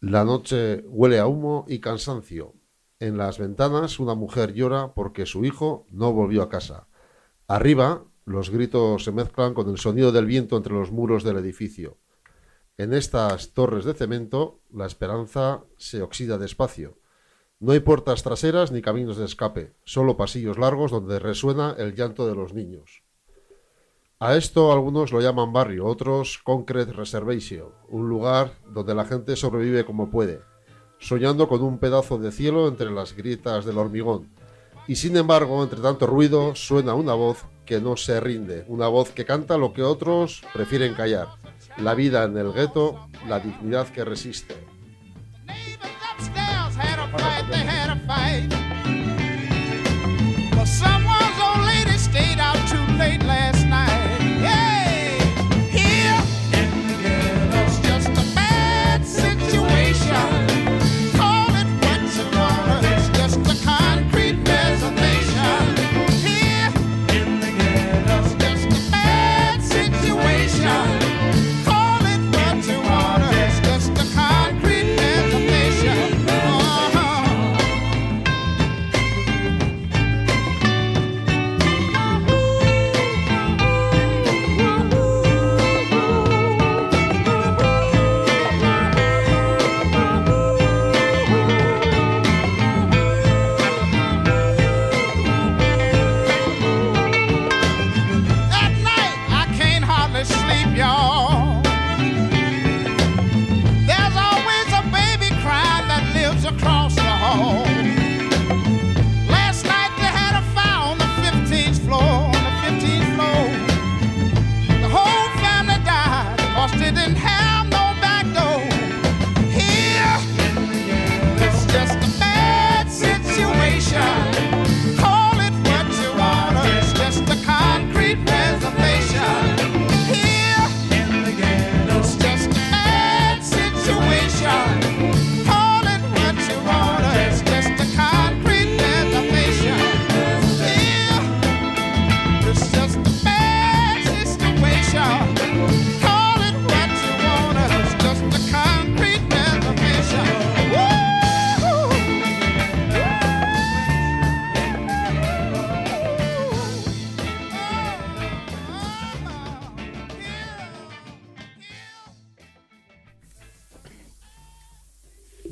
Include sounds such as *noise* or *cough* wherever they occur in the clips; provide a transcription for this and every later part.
La noche huele a humo y cansancio. En las ventanas una mujer llora porque su hijo no volvió a casa. Arriba los gritos se mezclan con el sonido del viento entre los muros del edificio. En estas torres de cemento la esperanza se oxida despacio. No hay puertas traseras ni caminos de escape, solo pasillos largos donde resuena el llanto de los niños. A esto algunos lo llaman barrio, otros concrete reservation, un lugar donde la gente sobrevive como puede, soñando con un pedazo de cielo entre las grietas del hormigón. Y sin embargo, entre tanto ruido, suena una voz que no se rinde, una voz que canta lo que otros prefieren callar. La vida en el gueto, la dignidad que resiste.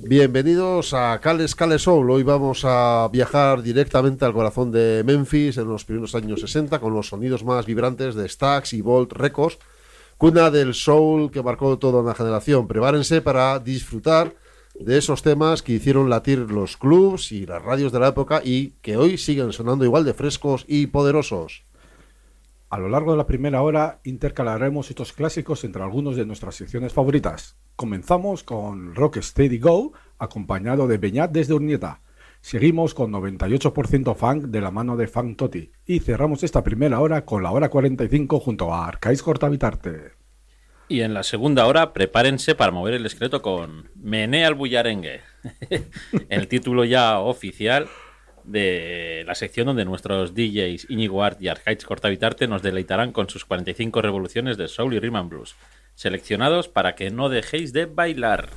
Bienvenidos a Cales Cales Soul. Hoy vamos a viajar directamente al corazón de Memphis en los primeros años 60 con los sonidos más vibrantes de Stax y Volt Records, cuna del soul que marcó toda una generación. Prepárense para disfrutar de esos temas que hicieron latir los clubs y las radios de la época y que hoy siguen sonando igual de frescos y poderosos. A lo largo de la primera hora intercalaremos estos clásicos entre algunos de nuestras secciones favoritas. Comenzamos con Rock Steady Go, acompañado de Beñat desde Urnieta. Seguimos con 98% funk de la mano de Funk Toti. Y cerramos esta primera hora con la hora 45 junto a Arcais Cortavitarte. Y en la segunda hora, prepárense para mover el esqueleto con Mené al Bullarengue. *laughs* el título ya oficial de la sección donde nuestros DJs Iñigo Art y Arcais Cortavitarte nos deleitarán con sus 45 revoluciones de soul y rhythm blues, seleccionados para que no dejéis de bailar.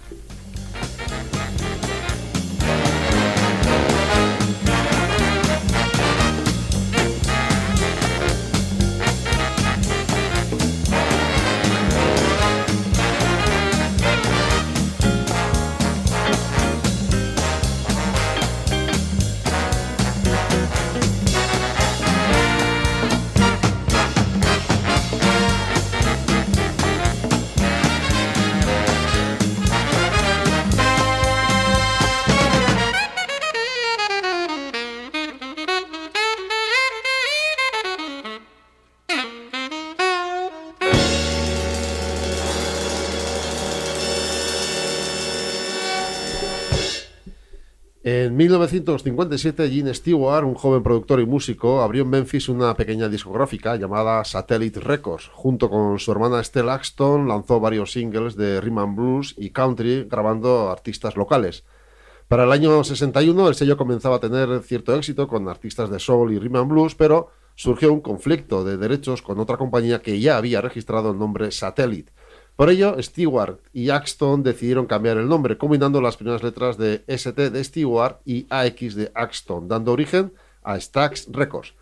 1957, Gene Stewart, un joven productor y músico, abrió en Memphis una pequeña discográfica llamada Satellite Records. Junto con su hermana Stella Axton, lanzó varios singles de rhythm blues y country, grabando artistas locales. Para el año 61, el sello comenzaba a tener cierto éxito con artistas de soul y rhythm blues, pero surgió un conflicto de derechos con otra compañía que ya había registrado el nombre Satellite. Por ello, Stewart y Axton decidieron cambiar el nombre, combinando las primeras letras de ST de Stewart y AX de Axton, dando origen a Stax Records.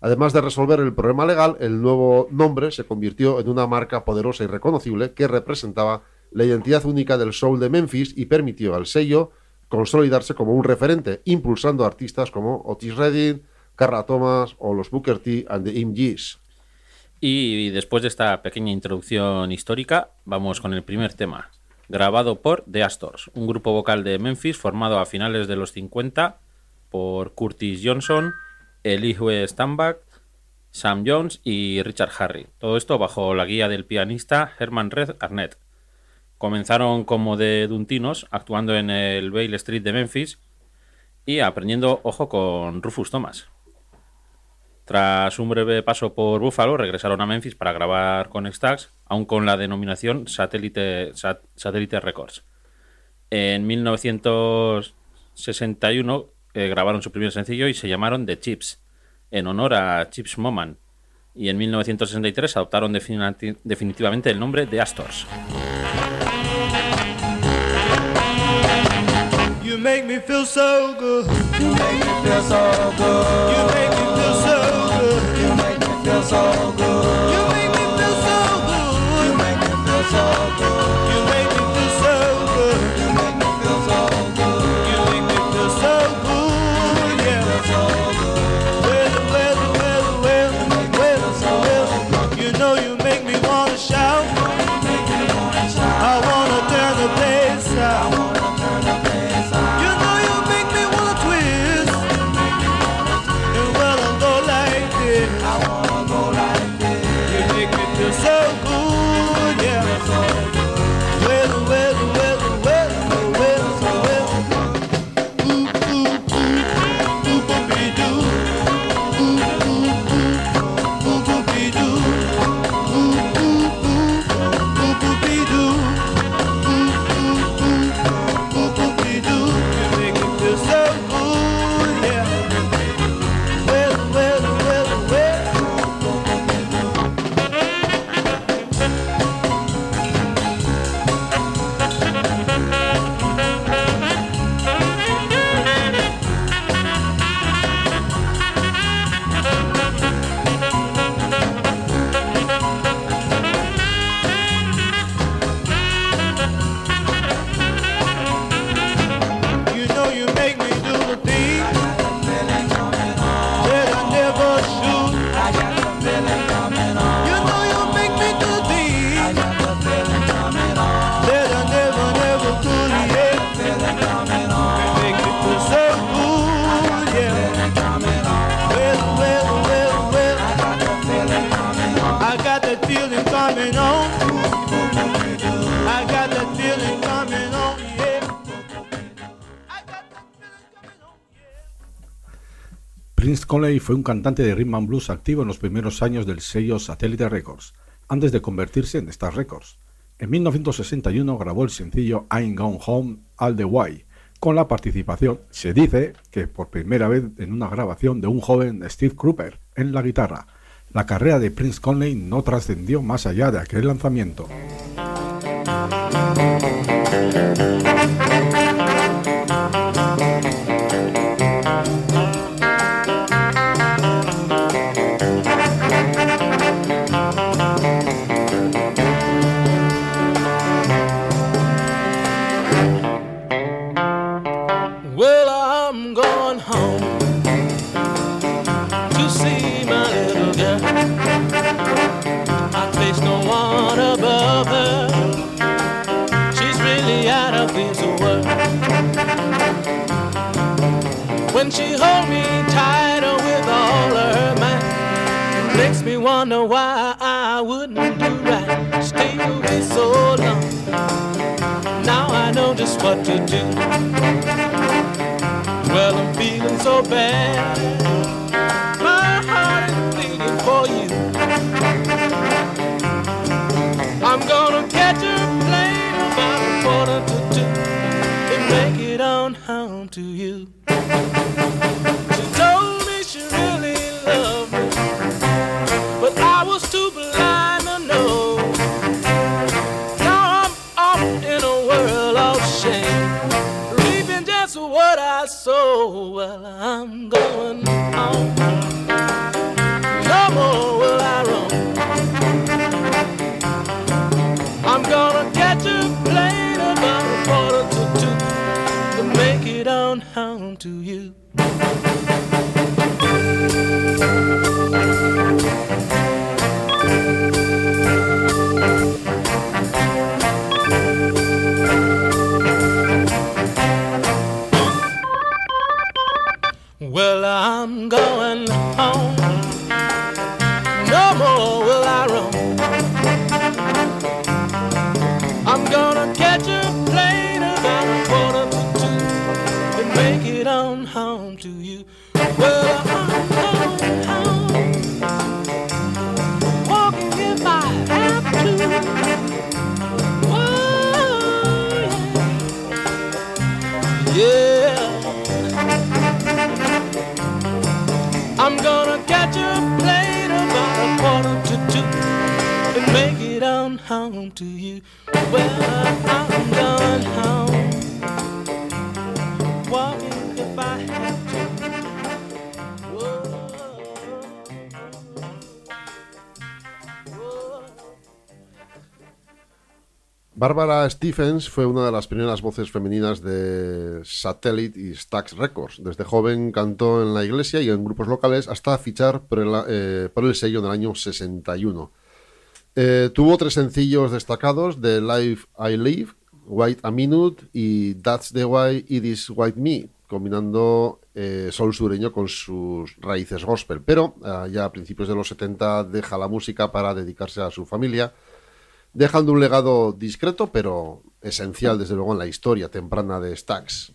Además de resolver el problema legal, el nuevo nombre se convirtió en una marca poderosa y reconocible que representaba la identidad única del soul de Memphis y permitió al sello consolidarse como un referente, impulsando artistas como Otis Redding, Carla Thomas o los Booker T and the MGs. Y después de esta pequeña introducción histórica, vamos con el primer tema, grabado por The Astors, un grupo vocal de Memphis formado a finales de los 50 por Curtis Johnson, Elihu Stambach, Sam Jones y Richard Harry. Todo esto bajo la guía del pianista Herman Red Arnett. Comenzaron como de Duntinos, actuando en el Bale Street de Memphis y aprendiendo ojo con Rufus Thomas. Tras un breve paso por Buffalo, regresaron a Memphis para grabar con Stax, aún con la denominación Satellite, Satellite Records. En 1961 eh, grabaron su primer sencillo y se llamaron The Chips, en honor a Chips Moman. Y en 1963 adoptaron definitivamente el nombre de Astors. You make me feel so good. You make me feel so good. You make me so good. Fue un cantante de rhythm and blues activo en los primeros años del sello Satellite Records, antes de convertirse en Star Records. En 1961 grabó el sencillo I'm Gone Home All the Way, con la participación, se dice, que por primera vez en una grabación de un joven Steve Cropper en la guitarra. La carrera de Prince Conley no trascendió más allá de aquel lanzamiento. Wonder why I wouldn't do right. Stay away so long. Now I know just what to do. Well, I'm feeling so bad. My heart is bleeding for you. I'm gonna catch a plane about a quarter to two and make it on home to you. Sow. Well, I'm going home. No more will I roam. I'm gonna catch a plane about a quarter to two to make it on home to you. Well, I'm going home. Home. Bárbara Stephens fue una de las primeras voces femeninas de Satellite y Stax Records. Desde joven cantó en la iglesia y en grupos locales hasta fichar por el, eh, por el sello en el año 61. Eh, tuvo tres sencillos destacados de Life I Live, White a Minute y That's the Way It Is White Me, combinando eh, sol sureño con sus raíces gospel. Pero eh, ya a principios de los 70 deja la música para dedicarse a su familia dejando un legado discreto pero esencial desde luego en la historia temprana de Stax.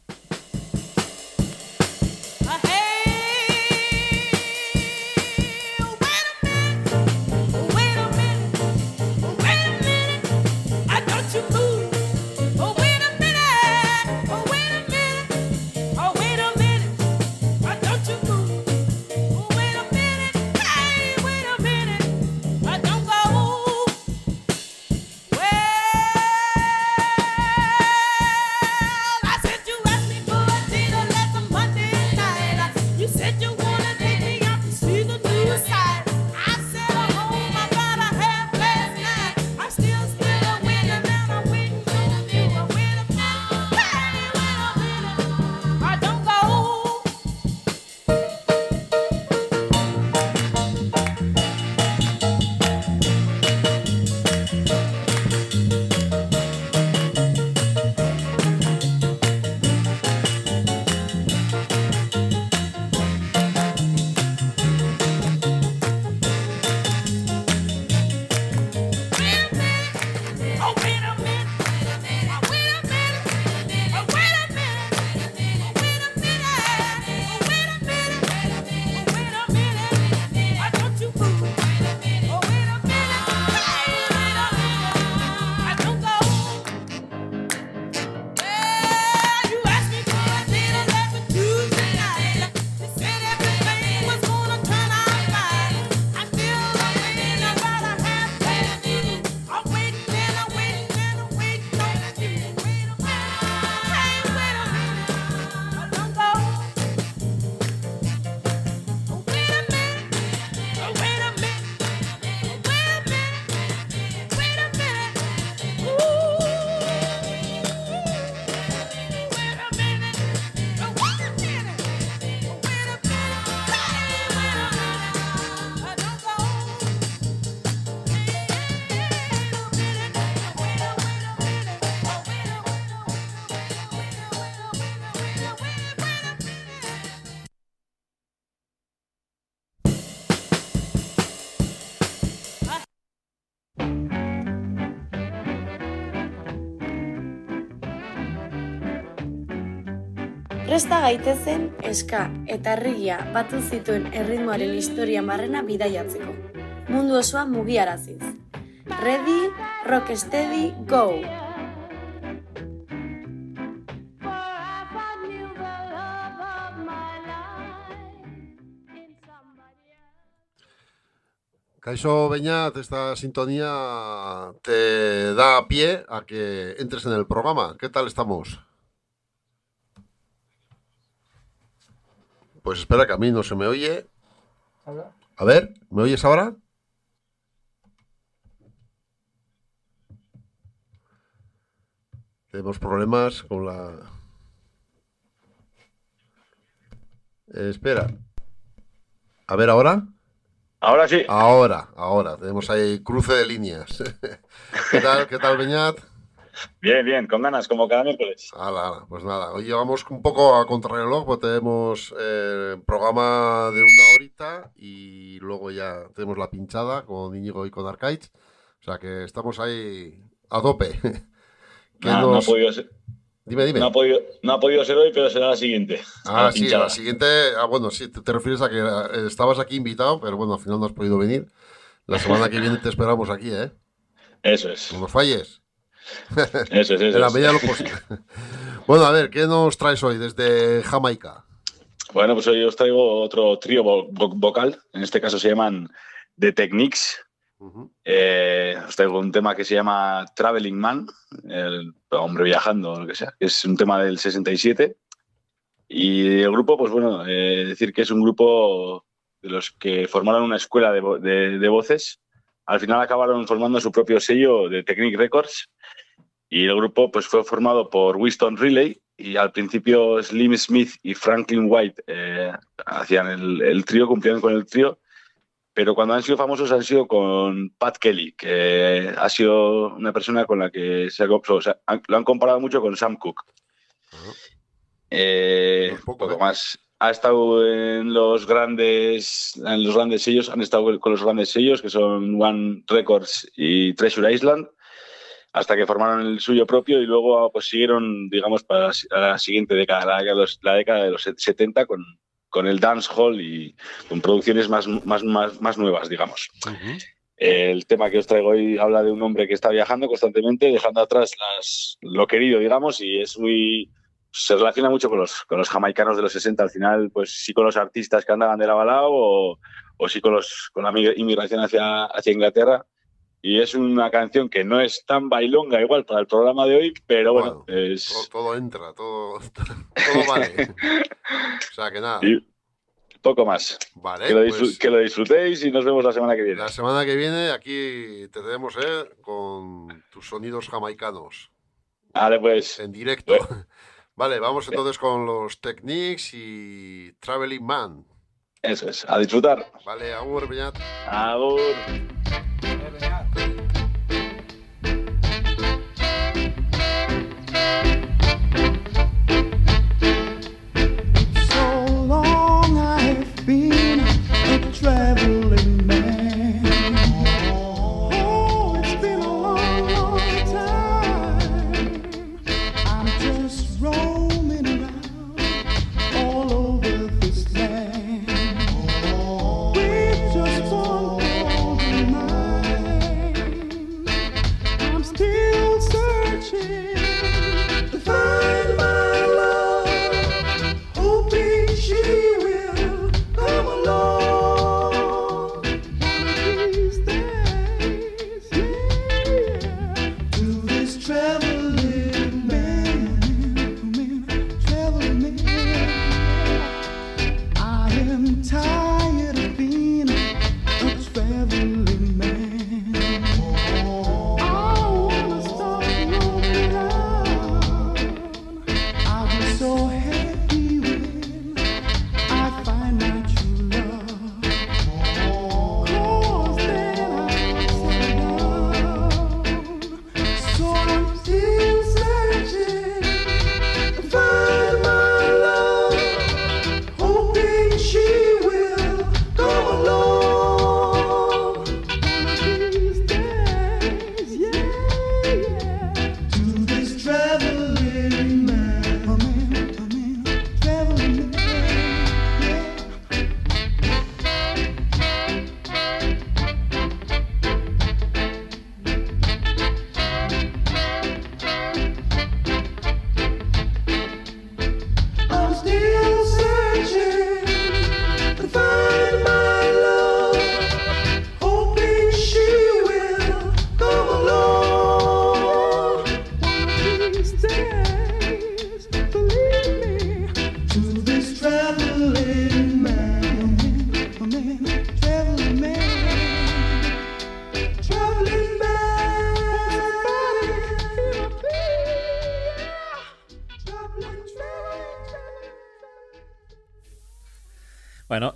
Gaitezen eska eta herrigia batu zituen erritmoaren historia marrena bidaiatzeko. Mundu osoa mugiaraziz. Ready, rock steady, go! Caixo Beñat, esta sintonía te da pie a que entres en el programa. ¿Qué tal estamos? Pues espera que a mí no se me oye. A ver, ¿me oyes ahora? Tenemos problemas con la... Eh, espera. A ver, ¿ahora? Ahora sí. Ahora, ahora. Tenemos ahí cruce de líneas. *laughs* ¿Qué tal, qué tal, Beñat? Bien, bien, con ganas, como cada miércoles. Ala, ala, pues nada, hoy llevamos un poco a contrarreloj, porque tenemos eh, programa de una horita y luego ya tenemos la pinchada con Íñigo y con Arcaiz. O sea que estamos ahí a tope. *laughs* ¿Qué No, no ha nos- podido ser, Dime, dime. no ha podido, no ha podido ser hoy, pero será la siguiente. Ah, La sí, pinchada. la siguiente. Ah, bueno, sí, te, te refieres a que eh, estabas aquí invitado, pero bueno, al final no has podido venir. La semana que viene te esperamos aquí, ¿eh? Eso es, No nos falles. *laughs* eso es, eso En la medida de lo posible. *laughs* Bueno, a ver, ¿qué nos traes hoy desde Jamaica? Bueno, pues hoy os traigo otro trío vo- vo- vocal. En este caso se llaman The Techniques. Eh, os traigo un tema que se llama Traveling Man, el hombre viajando o lo que sea. que Es un tema del 67. Y el grupo, pues bueno, eh, decir que es un grupo de los que formaron una escuela de, vo- de- de voces. Al final acabaron formando su propio sello de Technic Records. Y el grupo pues, fue formado por Winston Riley. Y al principio Slim Smith y Franklin White eh, hacían el, el trío, cumplían con el trío pero cuando han sido famosos han sido con Pat Kelly, que ha sido una persona con la que se ha, o sea, han- lo han comparado mucho con Sam Cooke. Ajá. Eh, es poco, poco ¿eh? más. Ha estado en los grandes, en los grandes sellos, han estado con los grandes sellos que son One Records y Treasure Island, hasta que formaron el suyo propio y luego pues siguieron, digamos, para la, siguiente década, la, década de los- la década de los 70 con, con el dancehall y con producciones más, más, más, más nuevas, digamos. Ujú. El tema que os traigo hoy habla de un hombre que está viajando constantemente, dejando atrás las, lo querido, digamos, y es muy. Se relaciona mucho con los, con los jamaicanos de los 60. Al final, pues sí con los artistas que andaban de la balao o, o sí con, los, con la migra- inmigración hacia, hacia Inglaterra. Y es una canción que no es tan bailonga igual para el programa de hoy, pero bueno, Bueno, es, Todo, todo entra, todo, *laughs* todo vale. O sea que nada. y poco más. Vale, Que lo, pues que lo disfrutéis y nos vemos la semana que viene. la semana que viene aquí te tenemos ¿eh? con tus sonidos jamaicanos Vale, pues. en directo. *laughs* Vale, vamos entonces con los Techniques y Traveling Man. Eso es. A disfrutar. Vale, agur, Beñat. Agur.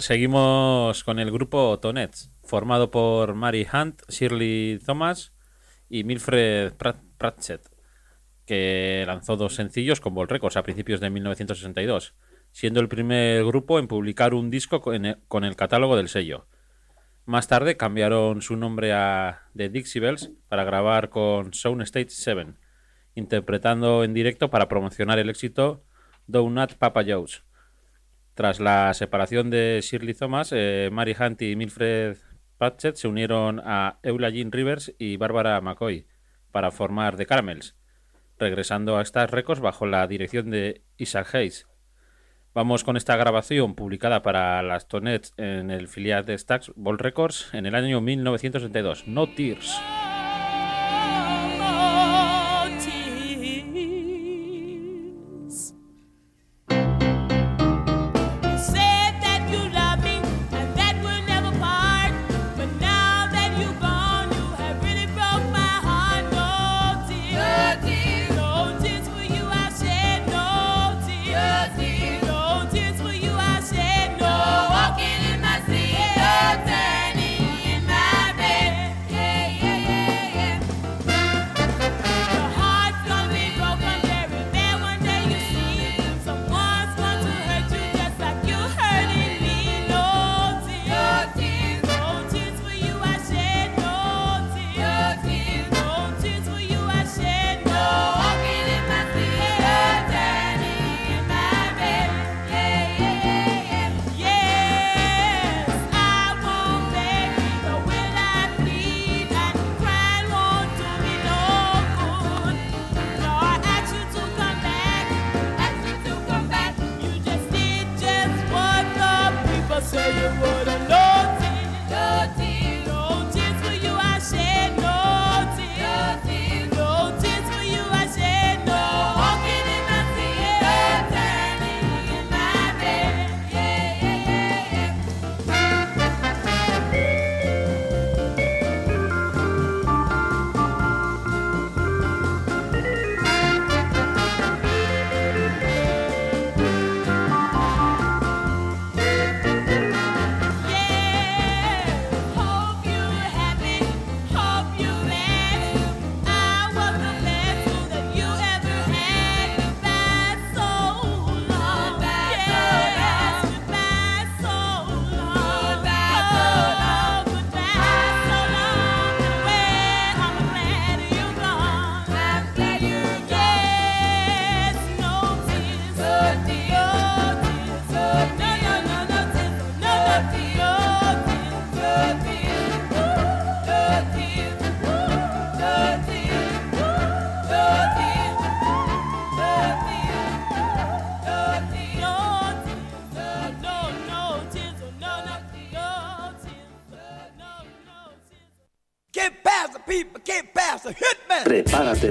Seguimos con el grupo Tonets, formado por Mary Hunt, Shirley Thomas y Milfred Prat- Pratchett, que lanzó dos sencillos con Ball Records a principios de 1962, siendo el primer grupo en publicar un disco con el, catálogo del sello. Más tarde cambiaron su nombre a The Dixie Bells para grabar con Soundstage 7, interpretando en directo para promocionar el éxito Donut Papa Joe's. Tras la separación de Shirley Thomas, eh, Mary Hunt y Milfred Patchett se unieron a Eula Jean Rivers y Barbara McCoy para formar The Caramels, regresando a Star Records bajo la dirección de Isaac Hayes. Vamos con esta grabación publicada para las Tonets en el filial de Stax Ball Records en el año 1962, No Tears. tears.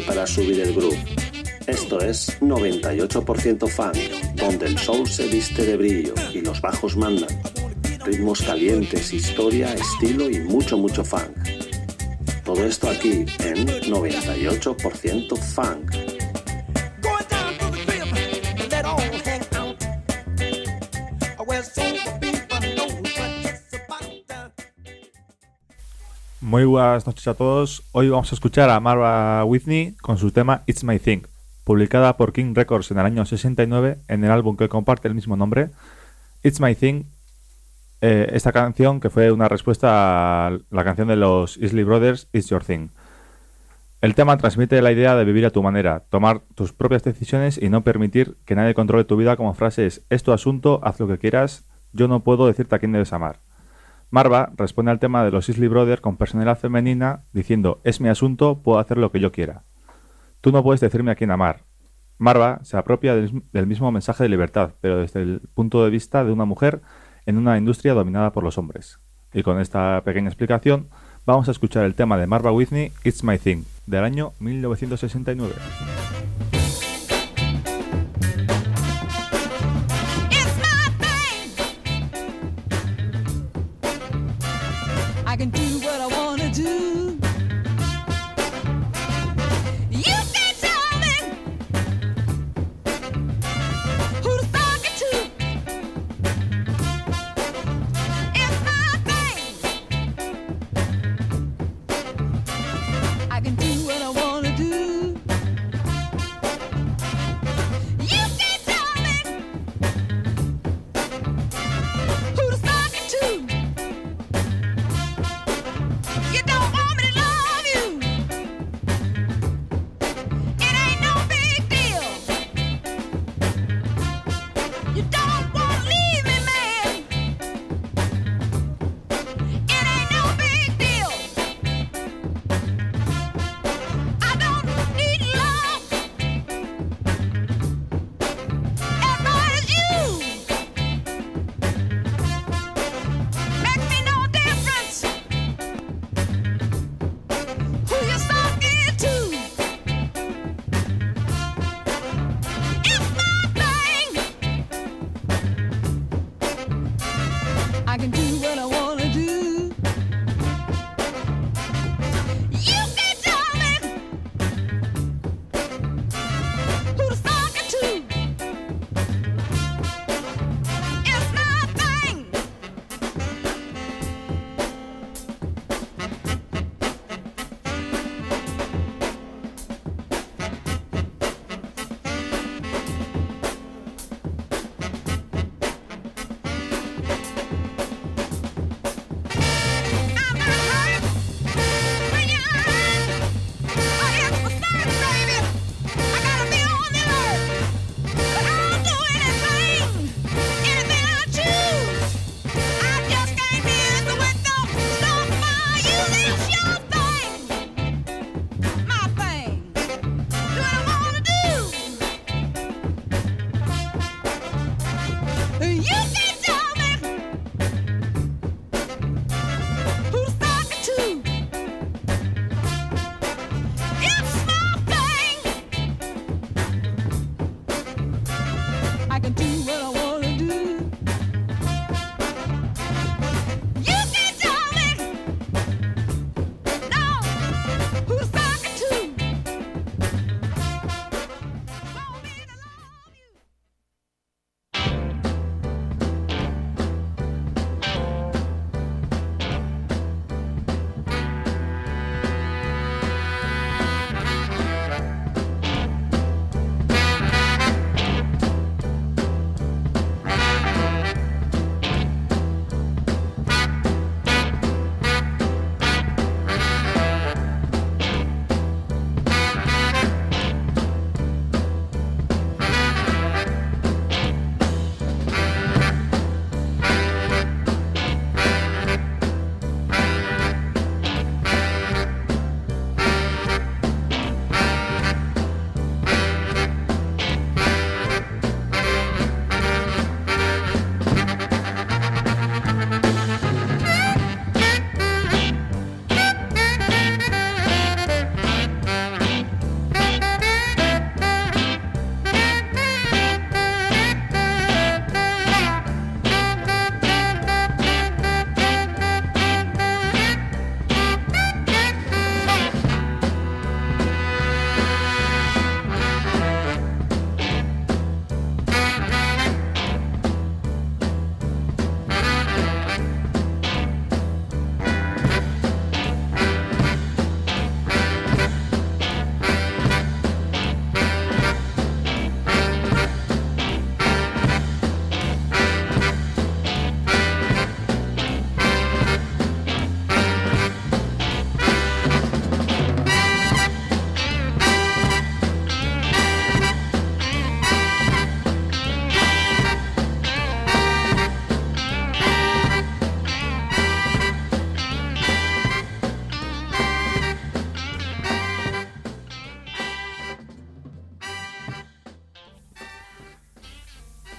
Para subir el groove. Esto es 98% funk, donde el soul se viste de brillo y los bajos mandan. Ritmos calientes, historia, estilo y mucho, mucho funk. Todo esto aquí en 98% funk. Muy buenas noches a todos. Hoy vamos a escuchar a Marva Whitney con su tema It's My Thing, publicada por King Records en el año 69 en el álbum que comparte el mismo nombre. It's My Thing, eh, esta canción que fue una respuesta a la canción de los Isley Brothers, It's Your Thing. El tema transmite la idea de vivir a tu manera, tomar tus propias decisiones y no permitir que nadie controle tu vida como frases es tu asunto, haz lo que quieras, yo no puedo decirte a quién debes amar. Marva responde al tema de los Isley Brothers con personalidad femenina diciendo es mi asunto, puedo hacer lo que yo quiera. Tú no puedes decirme a quién amar. Marva se apropia del, mismo mensaje de libertad, pero desde el punto de vista de una mujer en una industria dominada por los hombres. Y con esta pequeña explicación vamos a escuchar el tema de Marva Whitney, It's My Thing, del año 1969.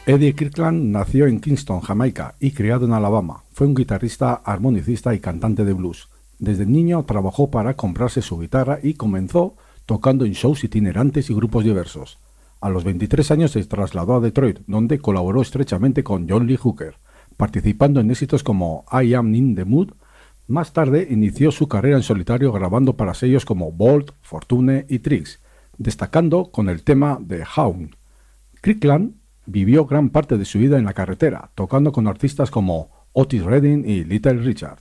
Eddie Kirkland nació en Kingston, Jamaica, y criado en Alabama. Fue un guitarrista, armonicista y cantante de blues. Desde niño trabajó para comprarse su guitarra y comenzó tocando en shows itinerantes y grupos diversos. A los 23 años se trasladó a Detroit, donde colaboró estrechamente con John Lee Hooker, participando en éxitos como I Am in the Mood. Más tarde inició su carrera en solitario grabando para sellos como Bolt, Fortune y Trix, destacando con el tema de Hound. Kirkland vivió gran parte de su vida en la carretera, tocando con artistas como Otis Redding y Little Richard,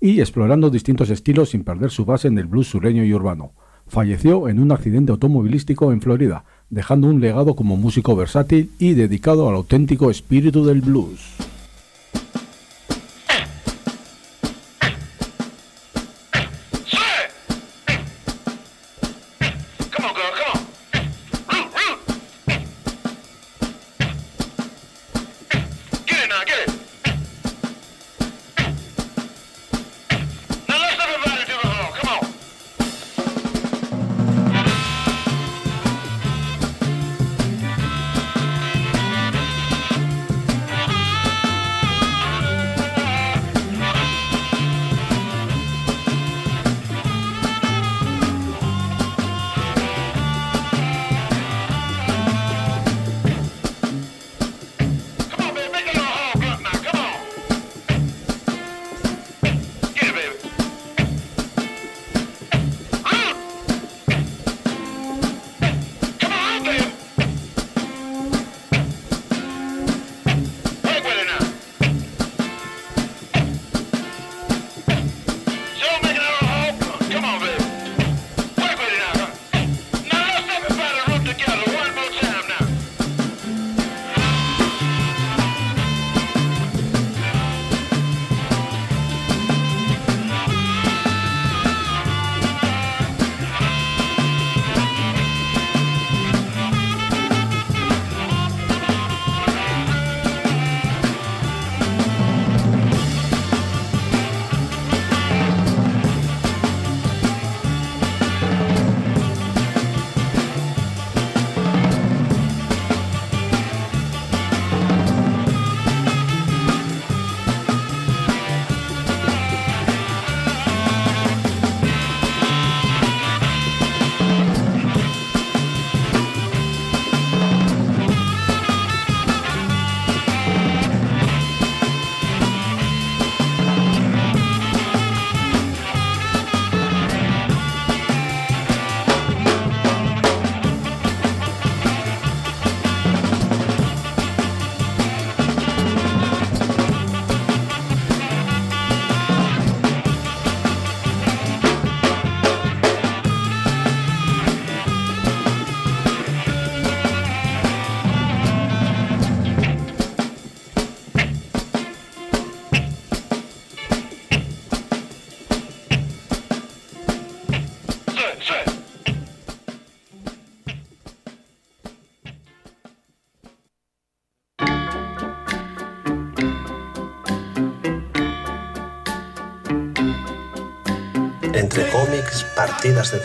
y explorando distintos estilos sin perder su base en el blues sureño y urbano. Falleció en un accidente automovilístico en Florida, dejando un legado como músico versátil y dedicado al auténtico espíritu del blues.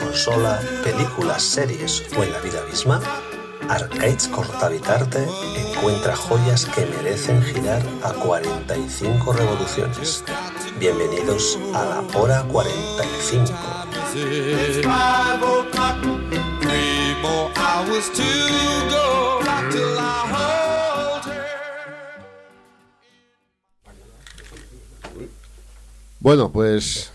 Consola, películas, series o en la vida misma, Arcades Cortavitarte encuentra joyas que merecen girar a 45 revoluciones. Bienvenidos a la hora 45. It's five o'clock, three more hours to go till I hold her. Bueno, pues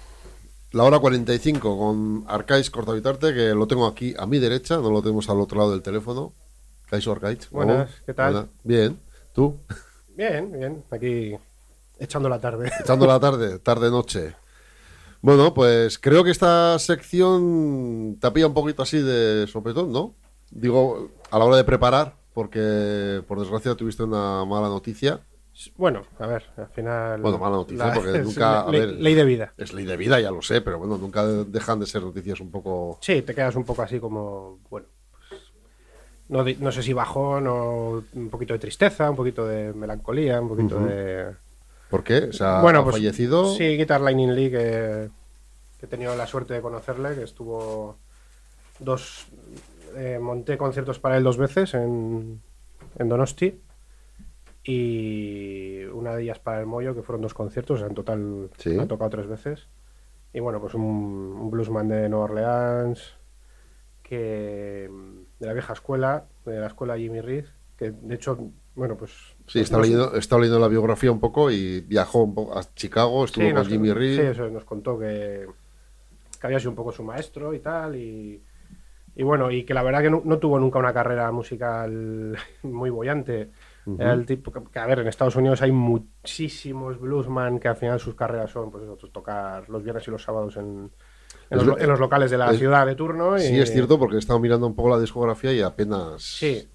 la hora 45 con Arcais Cortavitarte, que lo tengo aquí a mi derecha, no lo tenemos al otro lado del teléfono. Arcais. Buenas, ¿qué tal? Buenas. Bien, ¿tú? Bien, bien, aquí echando la tarde. *laughs* Echando la tarde, tarde-noche. Bueno, pues creo que esta sección te pilla un poquito así de sopetón, ¿no? Digo, a la hora de preparar, porque por desgracia tuviste una mala noticia. Bueno, a ver, al final. Bueno, mala noticia, la- porque *laughs* nunca. a ley, ver, ley de vida. Es ley de vida, ya lo sé, pero bueno, nunca dejan de ser noticias un poco. Sí, te quedas un poco así como. Bueno, pues, no, no sé si bajón o un poquito de tristeza, un poquito de melancolía, un poquito Ujú. de. ¿Por qué? O sea, bueno, ha pues. fallecido. Sí, Guitar Lightning Lee, que, que he tenido la suerte de conocerle, que estuvo dos. eh, monté conciertos para él dos veces en, en Donosti. Y una de ellas para el Moyo, que fueron dos conciertos, en total Sí. ha tocado tres veces. Y bueno, pues un, un bluesman de Nueva Orleans, que de la vieja escuela, de la escuela Jimmy Reed, que de hecho, bueno, pues... Sí, estaba no sé- leyendo, estaba leyendo la biografía un poco y viajó un poco a Chicago, estuvo Sí, con nos- Jimmy Reed. Sí, eso, nos contó que, que había sido un poco su maestro y tal. Y, y bueno, y que la verdad que no, no tuvo nunca una carrera musical *laughs* muy bollante. Era el tipo que, que, a ver, en Estados Unidos hay muchísimos bluesman que al final sus carreras son, pues eso, tocar los viernes y los sábados en, en, los, lo- en los locales de la es- ciudad de turno. Sí, y- es cierto, porque he estado mirando un poco la discografía y apenas. Sí.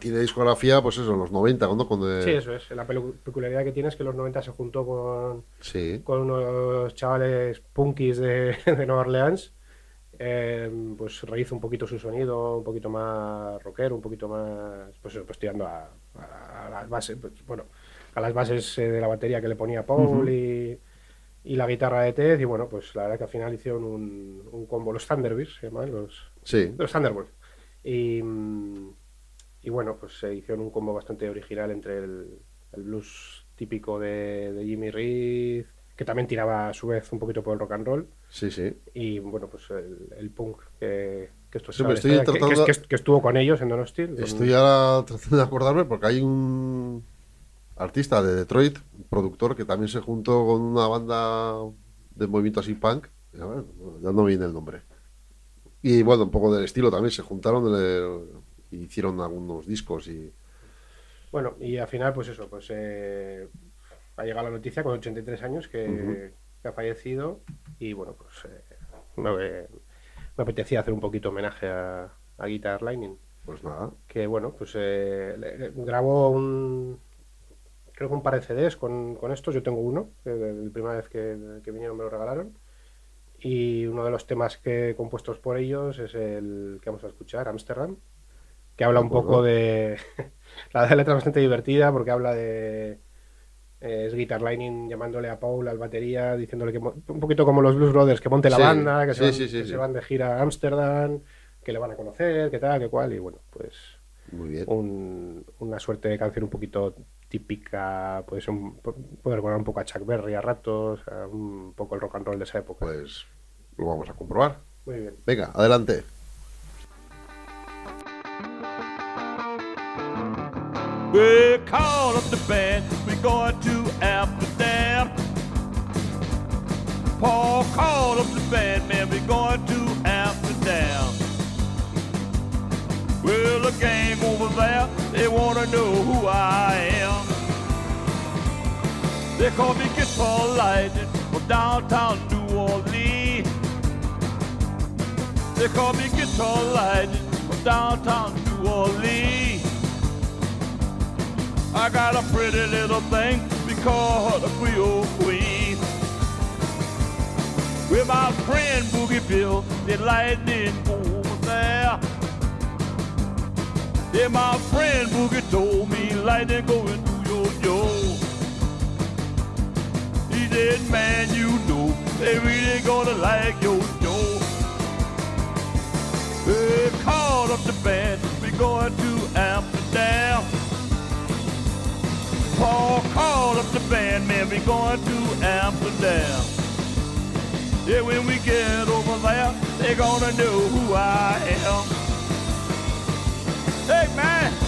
Tiene discografía, pues eso, en los 90, ¿no? Cuando, Sí, eso es. La peculiaridad que tiene es que en los 90 se juntó con, Sí. con unos chavales punkis de, *laughs* de Nueva Orleans. eh, pues rehizo un poquito su sonido, un poquito más rockero, un poquito más. Pues, eso, pues tirando a, a- a las bases. pues, bueno, a las bases eh, de la batería que le ponía Paul y, y la guitarra de Ted. Y bueno, pues la verdad que al final hicieron un, un combo. Los Thunderbirds se llaman, los, Sí. los. Y, mm, y bueno, pues se hicieron un combo bastante original entre el, el blues típico de, de Jimmy Reed, que también tiraba a su vez un poquito por el rock and roll, Sí, sí. y bueno, pues el, el punk que, que Sí, estoy tratando- que, estuvo con ellos en Donostil. con- Estoy ahora tratando de acordarme porque hay un artista de Detroit, un productor, que también se juntó con una banda de movimiento así punk. A ver, ya no viene el nombre. Y bueno, un poco del estilo también. Se juntaron eh, y hicieron algunos discos y. Bueno, y al final, pues eso, pues eh, ha llegado la noticia con 83 años que, Ujú. que ha fallecido y bueno, pues eh, me, me apetecía hacer un poquito homenaje a, a Guitar Lightning. Pues nada. Que bueno, pues eh, grabó un, creo que un par de CDs con, con estos, yo tengo uno, que la primera vez que, que vinieron me lo regalaron. Y uno de los temas que compuestos por ellos es el que vamos a escuchar, Amsterdam, que habla un poco de... *laughs* la letra es bastante divertida porque habla de... eh, es Guitar Lightning llamándole a Paul, al batería, diciéndole que... Un poquito como los Blues Brothers, que monte la Sí, banda, que, sí, se, van, sí, sí, que sí. se van de gira a Ámsterdam, que le van a conocer, que tal, que cual, y bueno, pues Muy bien. un- una suerte de canción un poquito típica, puede, ser un- puede recordar un poco a Chuck Berry a ratos, a un poco el rock and roll de esa época. Pues lo vamos a comprobar. Muy bien. Venga, adelante. We call up the band, going to Amsterdam. Paul called up the band, man, We're going to Amsterdam. Well, the gang over there, they wanna know who I am. They call me Guitar Lightning from downtown New Orleans. They call me Guitar Lightning from downtown New Orleans. I got a pretty little thing we call her the Creole Queen. With my friend Boogie Bill, the lightning over there. Yeah, my friend Boogie told me lightning going through your yo. He said, man, you know they really gonna like your yo. They called up the band, we going to Amsterdam. Paul called up the band, man, we going to Amsterdam. Yeah, when we get over there, they're gonna know who I am. Hey, man.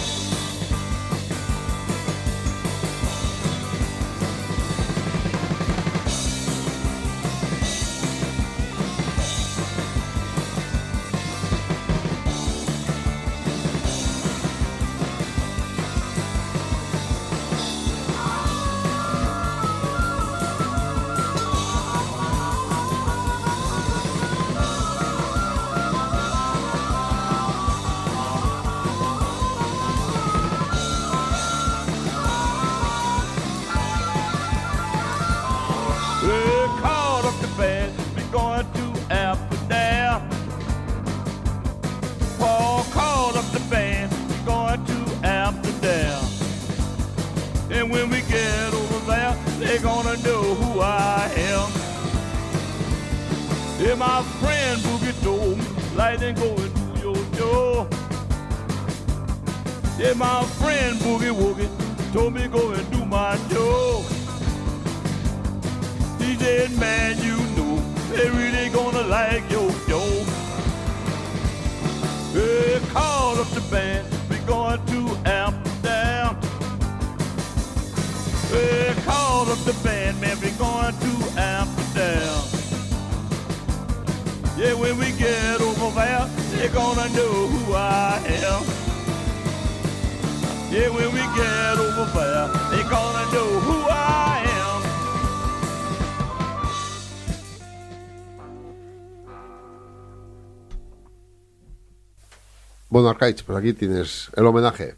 Pues aquí tienes el homenaje.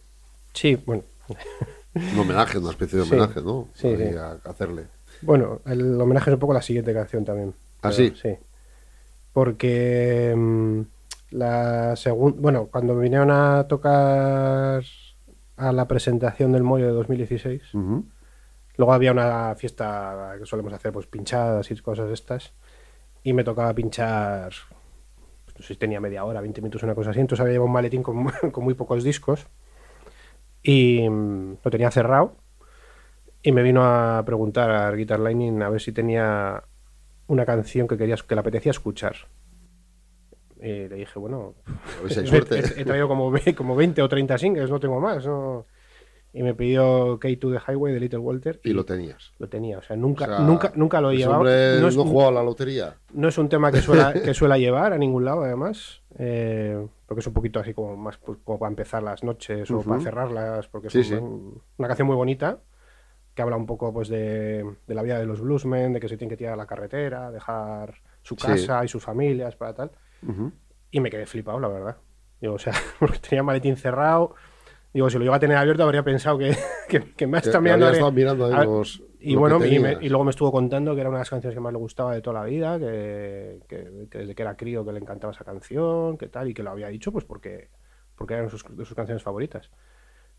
Sí, bueno. Un homenaje, una especie de Sí. homenaje, ¿no? Sí. A, hacerle. Bueno, el homenaje es un poco la siguiente canción también. ¿Ah, Pero, sí? Sí. Porque mm, la segunda. Bueno, cuando vinieron a tocar a la presentación del Moyo de 2016, Ujú. luego había una fiesta que solemos hacer, pues pinchadas y cosas estas. Y me tocaba pinchar. No sé si tenía media hora, 20 minutos, una cosa así. Entonces había llevado un maletín con, *laughs* con muy pocos discos. Y mm, lo tenía cerrado. Y me vino a preguntar a Guitar Lightning a ver si tenía una canción que quería que le apetecía escuchar. Y le dije, bueno, *laughs* he, suerte. he- he traído como, como 20 o 30 singles, no tengo más. no. Y me pidió K2 The Highway de Little Walter. Y lo tenías. Lo tenía, o sea, nunca, O sea, nunca, nunca lo he llevado. no, es, no jugaba a la lotería. no es un tema que suela, *laughs* que suela llevar a ningún lado, además. eh, porque es un poquito así como más pues, como para empezar las noches o Ujú. para cerrarlas, porque es Sí, un- sí. una canción muy bonita que habla un poco pues de, de la vida de los bluesmen, de que se tienen que tirar a la carretera, dejar su Sí. casa y sus familias para tal. Ujú. Y me quedé flipado, la verdad. Digo, o sea, *laughs* porque tenía maletín cerrado. Digo, si lo iba a tener abierto habría pensado que, *laughs* que, que me ha estado mirando. había de- estado mirando ahí a- los- y bueno, y, me- tenías. y luego me estuvo contando que era una de las canciones que más le gustaba de toda la vida, que, que- que desde que era crío que le encantaba esa canción, que tal, y que lo había dicho pues porque, porque eran sus, de sus canciones favoritas.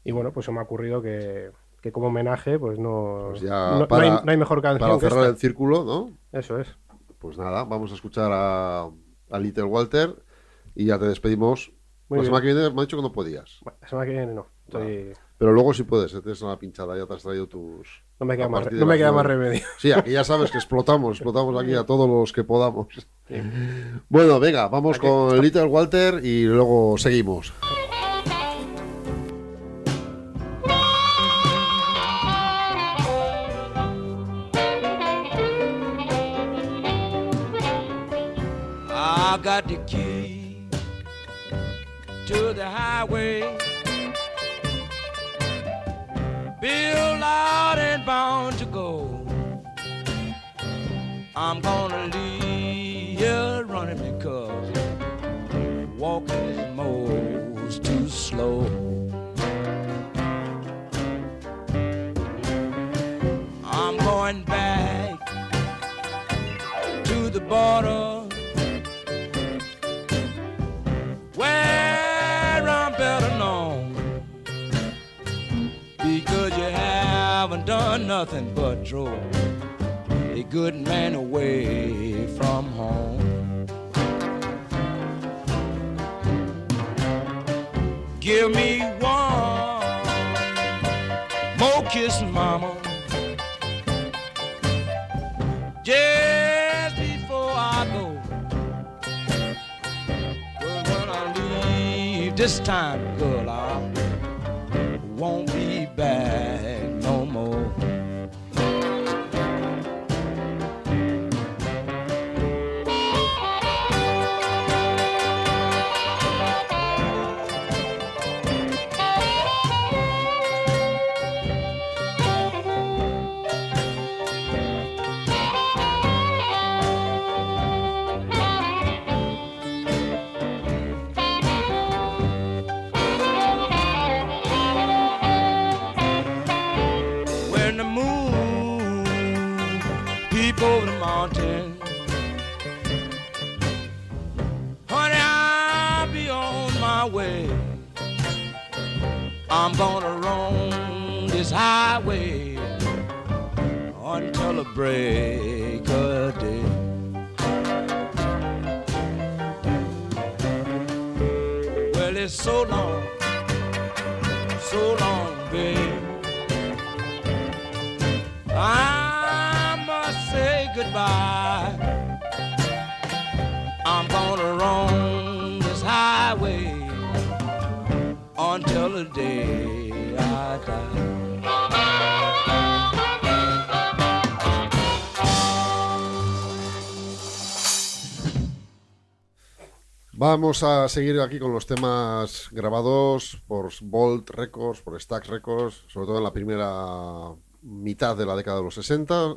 Y bueno, pues se me ha ocurrido que, que como homenaje, pues no, Pues ya no, hay, no hay mejor canción Para que cerrar esta. el círculo, ¿no? Eso es. Pues nada, vamos a escuchar a, a Little Walter y ya te despedimos. Muy la bien. semana que viene me ha dicho que no podías. Bueno, la semana que viene no. Estoy- Pero luego sí puedes, te tienes una pinchada, ya te has traído tus... No me queda más- no me queda más remedio. Sí, aquí ya sabes que explotamos, explotamos aquí a todos los que podamos. Bueno, venga, vamos con Little Walter y luego seguimos. I got the key to the highway. Built out and bound to go. I'm gonna leave here running because walking is most too slow. I'm going back to the border nothing but drove a good man away from home. Give me one more kiss, mama. Just before I go. But when I leave this time, girl, I won't be back I'm gonna roam this highway until the break of day. Well, it's so long, so long, babe. I must say goodbye. I'm gonna roam the day. Vamos a seguir aquí con los temas grabados por Bolt Records, por Stax Records, sobre todo en la primera mitad de la década de los 60.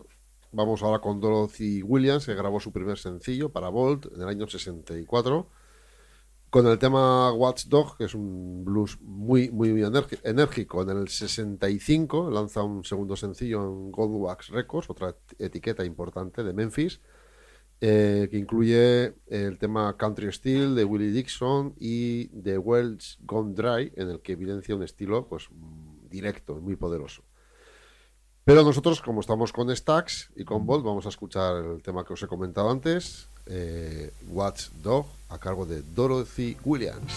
Vamos ahora con Dorothy Williams, que grabó su primer sencillo para Bolt en el año 64, con el tema Watchdog, que es un blues muy, muy, muy enérgi- enérgico. En el 65 lanza un segundo sencillo en Goldwax Records, otra etiqueta importante de Memphis eh, que incluye el tema Country Steel de Willie Dixon y The Wells Gone Dry, en el que evidencia un estilo pues directo, muy poderoso. Pero nosotros, como estamos con Stax y con Bolt, vamos a escuchar el tema que os he comentado antes, eh, Watch Dog, a cargo de Dorothy Williams.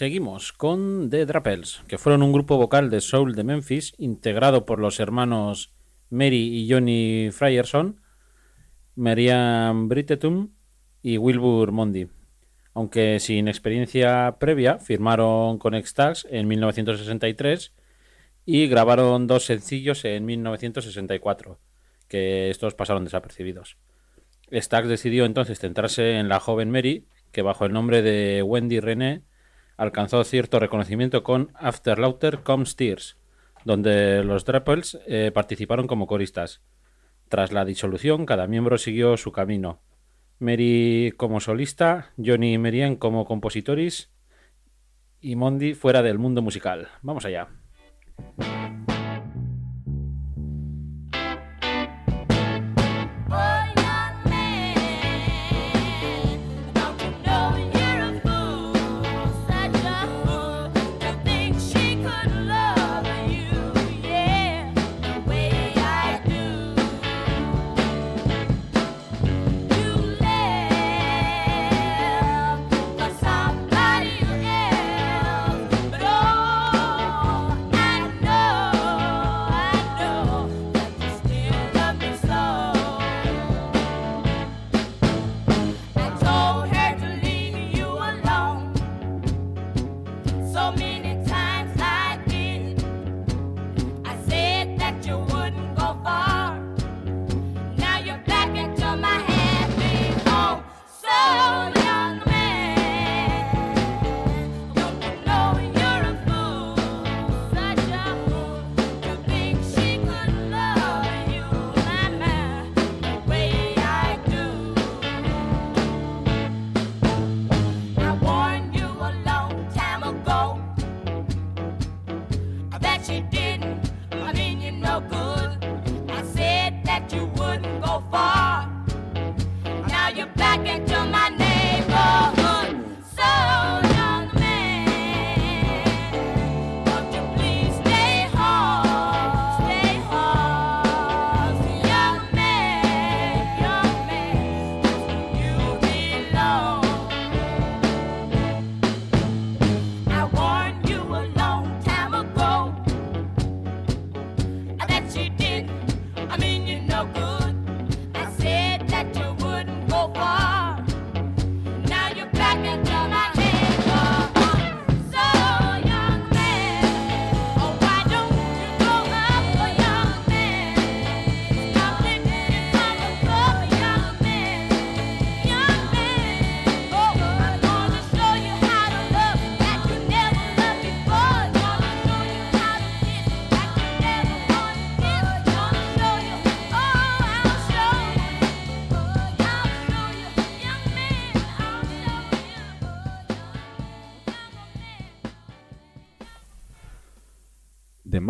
Seguimos con The Drapels, que fueron un grupo vocal de soul de Memphis integrado por los hermanos Mary y Johnny Frierson, Marianne Brittetum y Wilbur Mondi. Aunque sin experiencia previa, firmaron con Stax en 1963 y grabaron dos sencillos en 1964, que estos pasaron desapercibidos. Stax decidió entonces centrarse en la joven Mary, que bajo el nombre de Wendy René alcanzó cierto reconocimiento con After Laughter Comes Tears, donde los Drapels eh, participaron como coristas. Tras la disolución, cada miembro siguió su camino. Mary como solista, Johnny y Marianne como compositores y Mondi fuera del mundo musical. Vamos allá.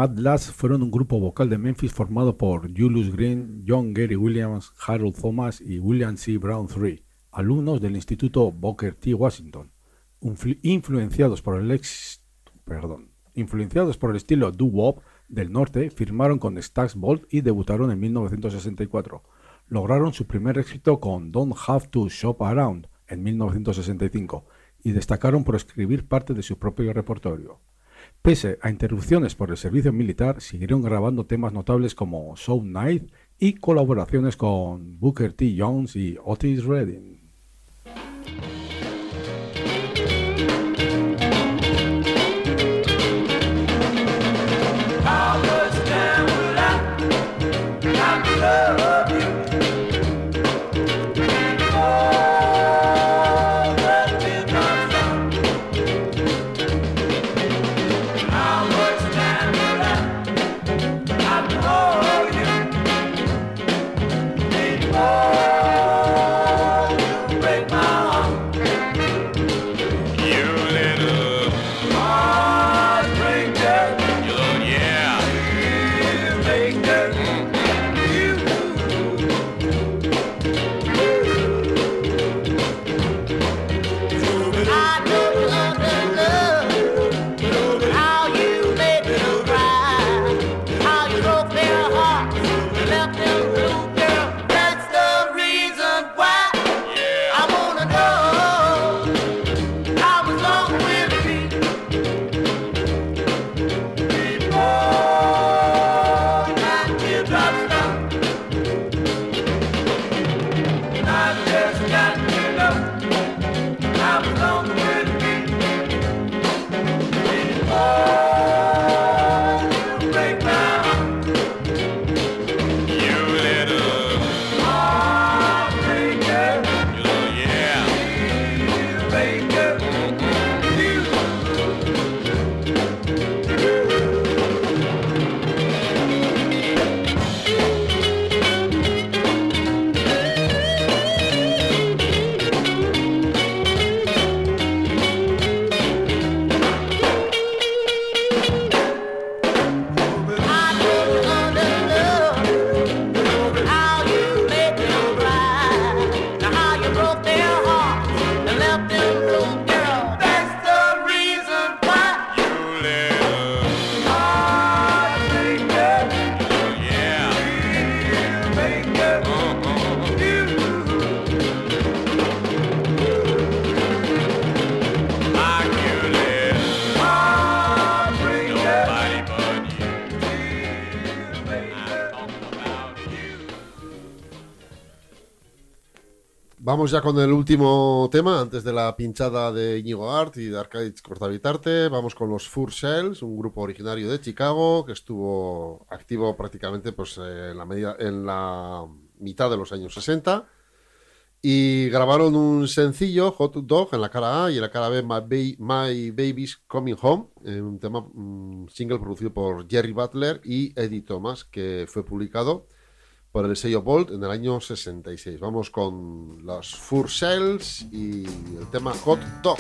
Mad Lads fueron un grupo vocal de Memphis formado por Julius Green, John Gary Williams, Harold Thomas y William C. Brown III, alumnos del Instituto Booker T. Washington, influenciados por el estilo doo-wop del norte, firmaron con Stax Bolt y debutaron en 1964. Lograron su primer éxito con Don't Have to Shop Around en 1965 y destacaron por escribir parte de su propio repertorio. Pese a interrupciones por el servicio militar, siguieron grabando temas notables como So Night y colaboraciones con Booker T. Jones y Otis Redding. Vamos ya con el último tema, antes de la pinchada de Íñigo Art y de Arcade Cortavitarte. Vamos con los Fur Shells, un grupo originario de Chicago que estuvo activo prácticamente pues, eh, en, la media- en la mitad de los años 60. Y grabaron un sencillo, Hot Dog, en la cara A y en la cara B, My, Ba- My Baby's Coming Home, eh, un tema un single producido por Jerry Butler y Eddie Thomas, que fue publicado por el sello Bolt en el año 66. Vamos con los Fur Shells y el tema Hot Dog.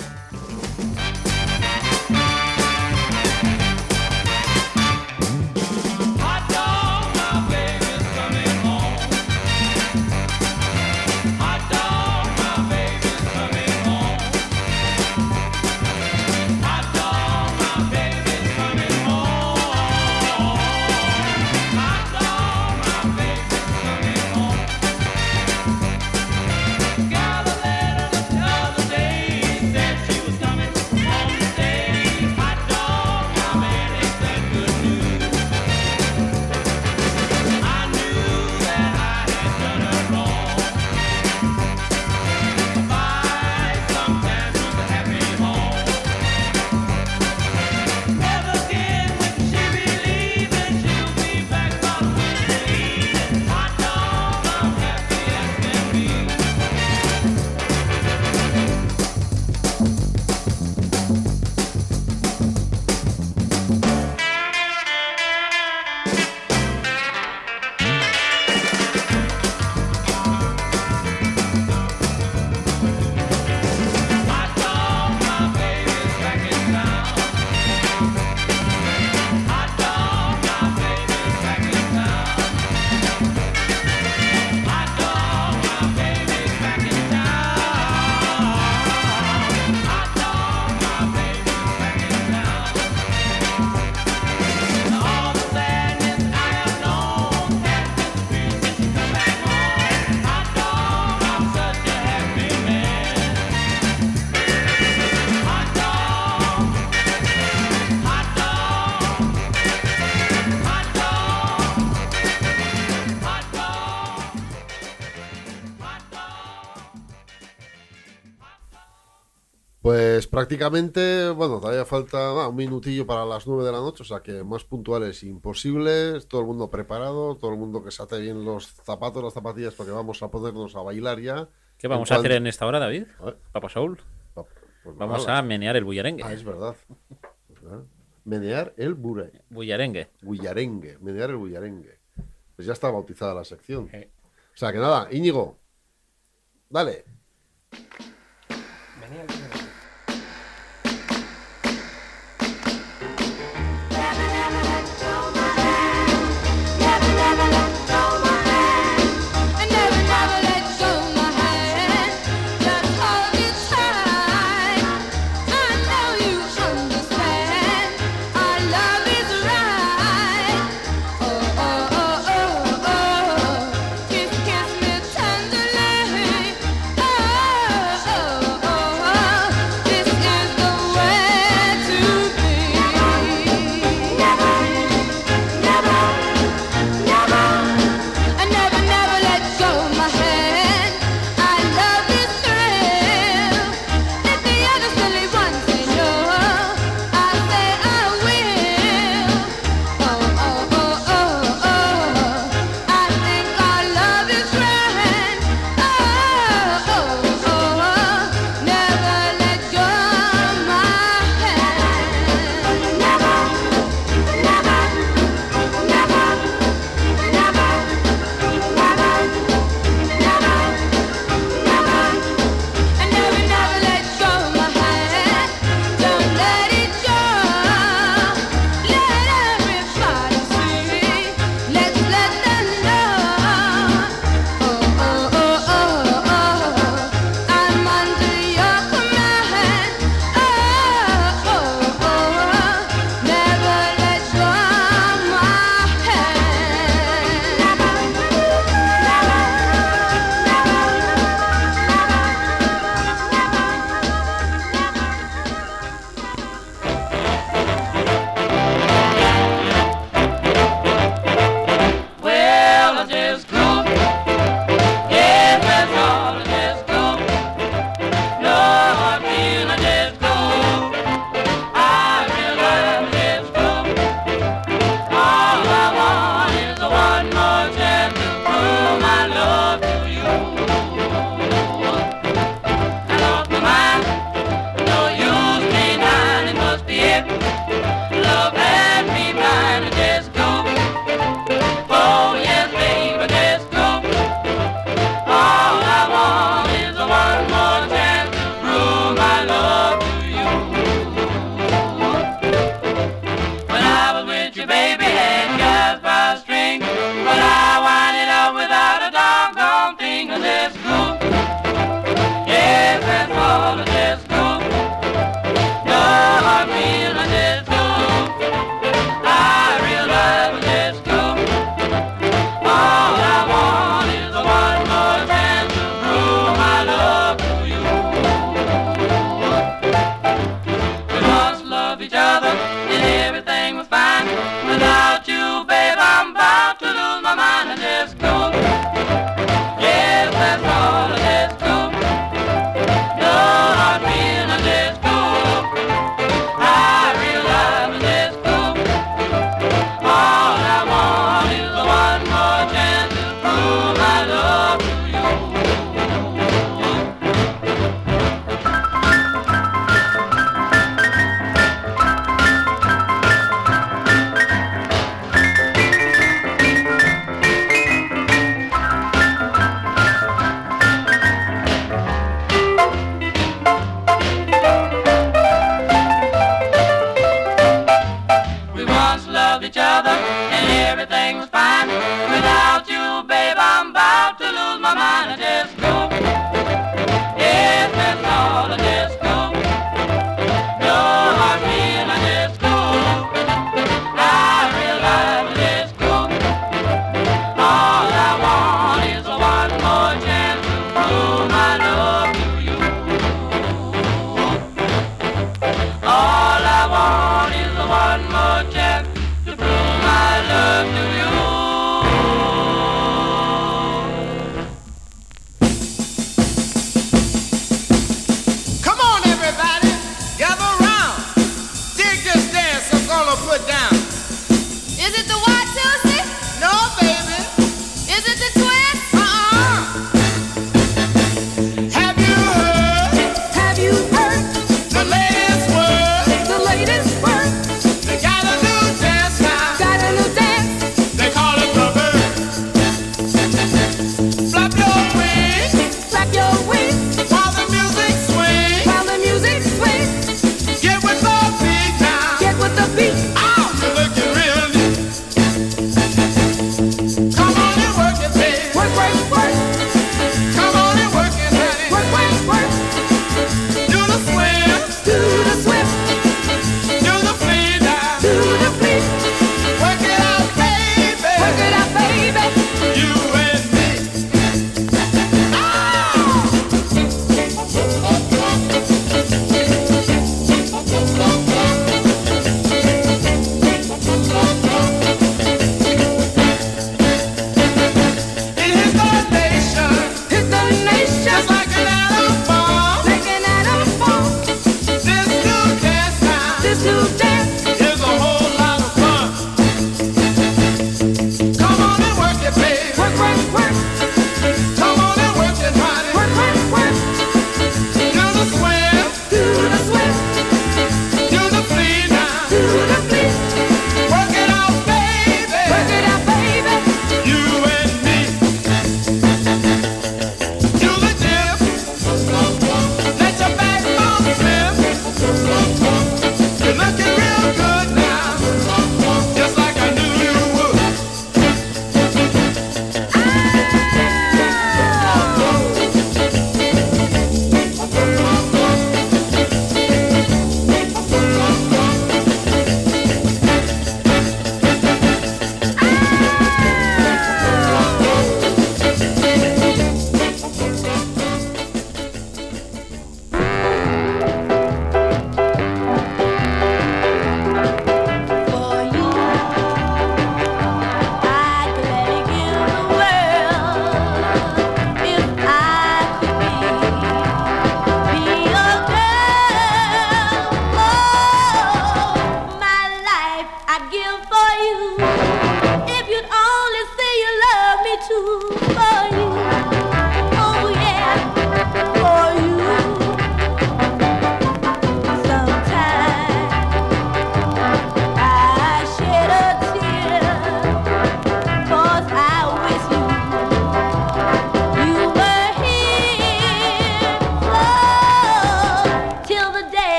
Prácticamente, bueno, todavía falta ah, un minutillo para las 9 de la noche, o sea que más puntuales imposibles, todo el mundo preparado, todo el mundo que se ate bien los zapatos, las zapatillas, porque vamos a ponernos a bailar ya. ¿Qué vamos a hacer en esta hora, David? Eh, Papa Saúl. pa- pues Vamos nada. a menear el bullarengue. Ah, es verdad. Menear el bure, Bullarengue. bullarengue, menear el bullarengue. Pues ya está bautizada la sección. O sea que nada, Íñigo, dale.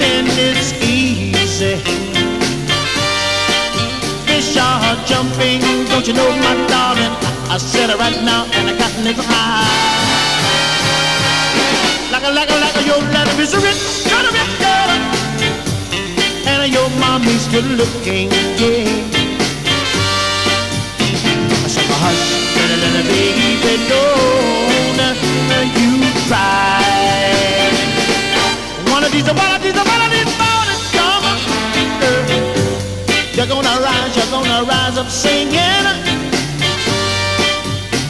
And it's easy. Fish are jumping, don't you know, my darling? I said it right now, and I got nickel high. Like a, like a, like a, your letter is a rich, of rich girl. And your mommy's good looking, yeah. I said, hush, little baby, don't you cry. Of these, one of these mornings come. You're gonna rise, you're gonna rise up singing.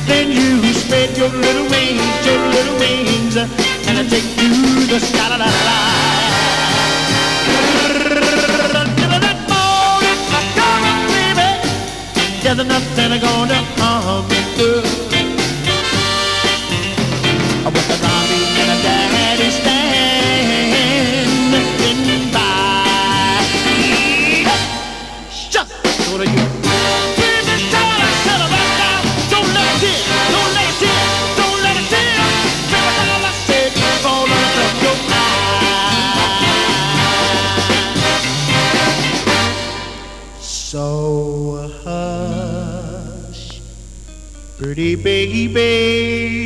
Then you spread your little wings, your little wings, and I take you to the sky. La, la, la. That morning, come baby. There's nothing gonna harm you, pretty baby.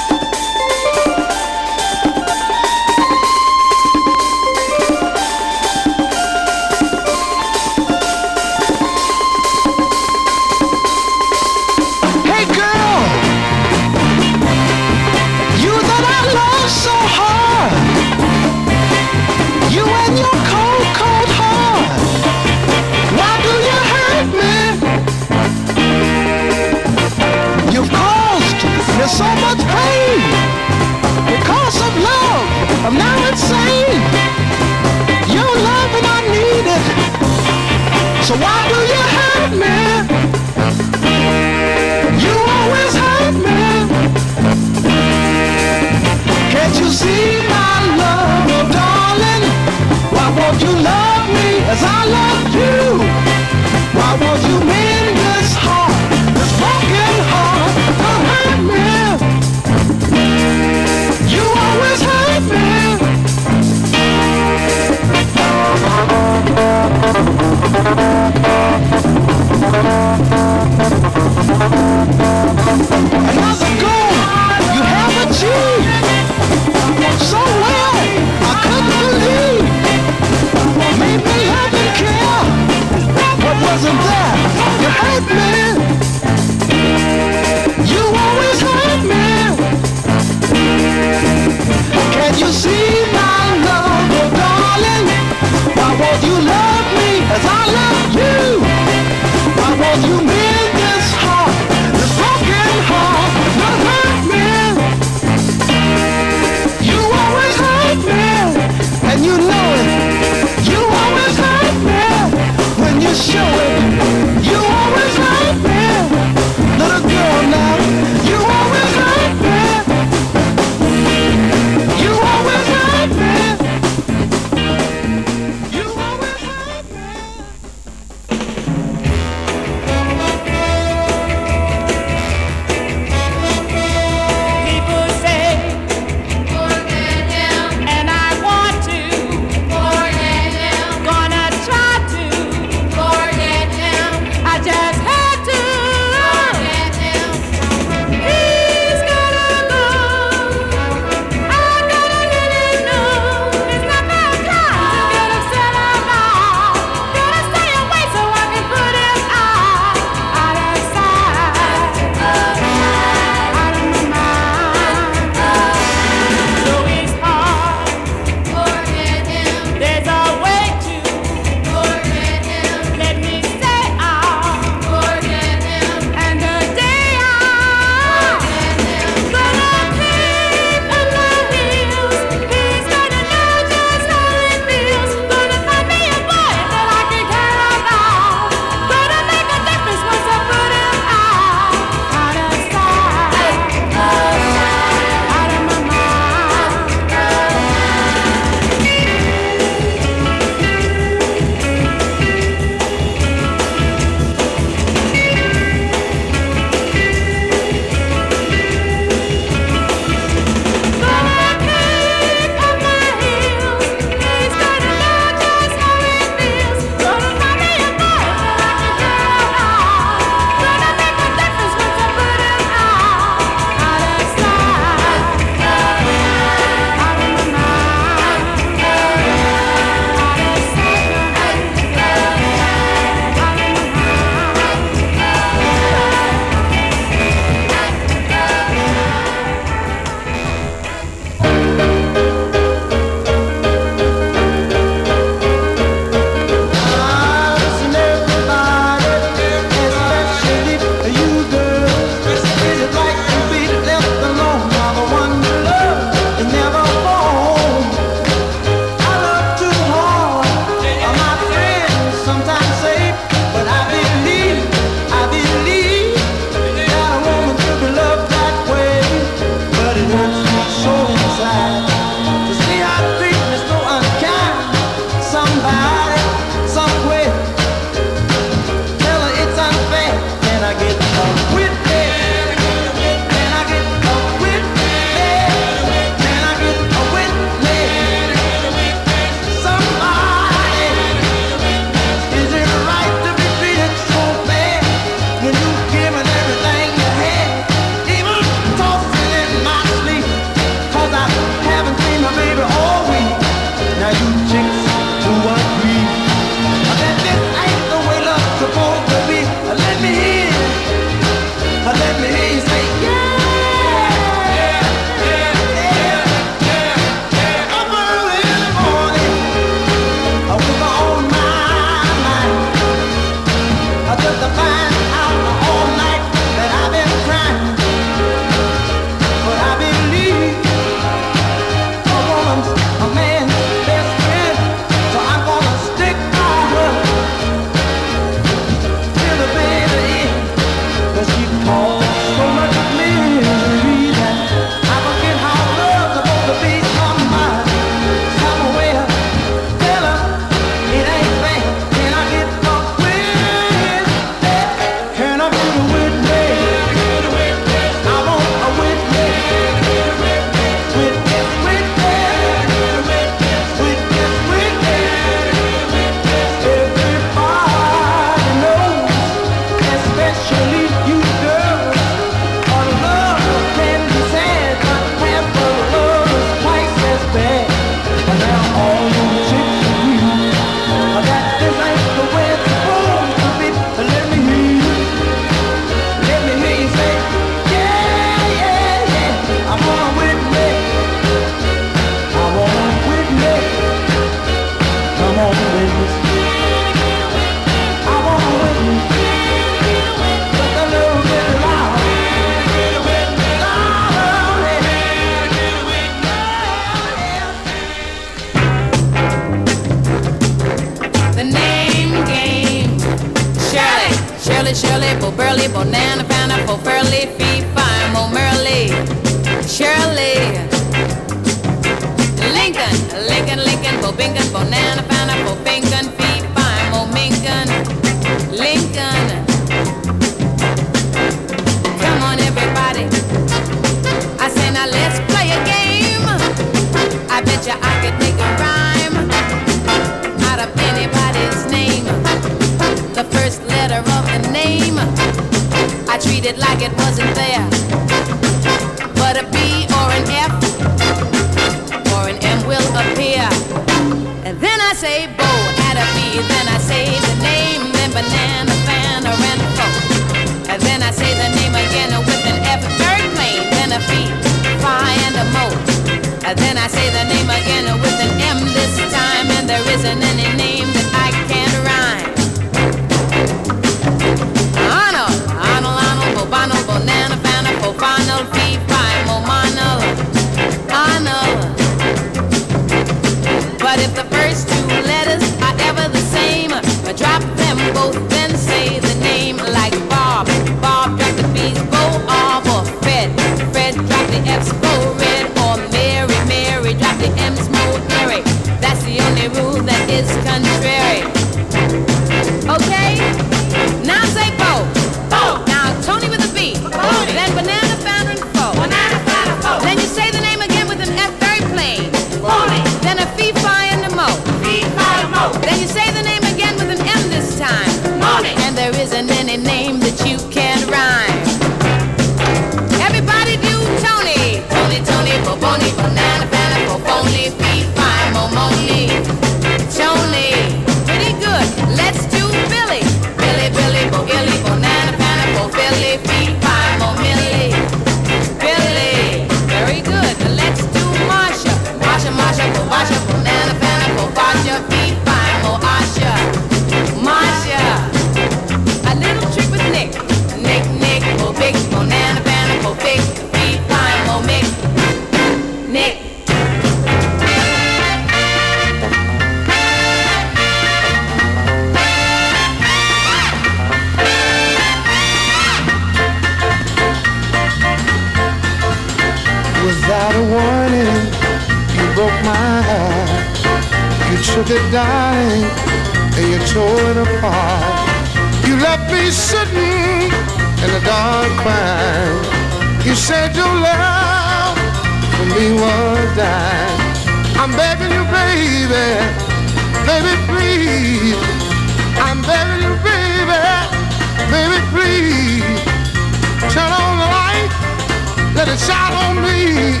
it shine on me.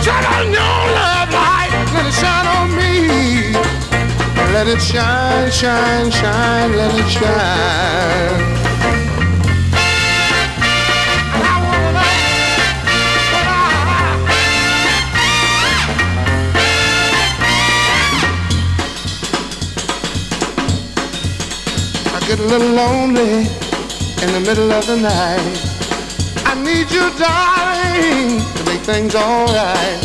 Shine on your love light, let it shine on me. Let it shine, shine, shine, let it shine. get a little lonely in the middle of the night need you, darling, to make things alright.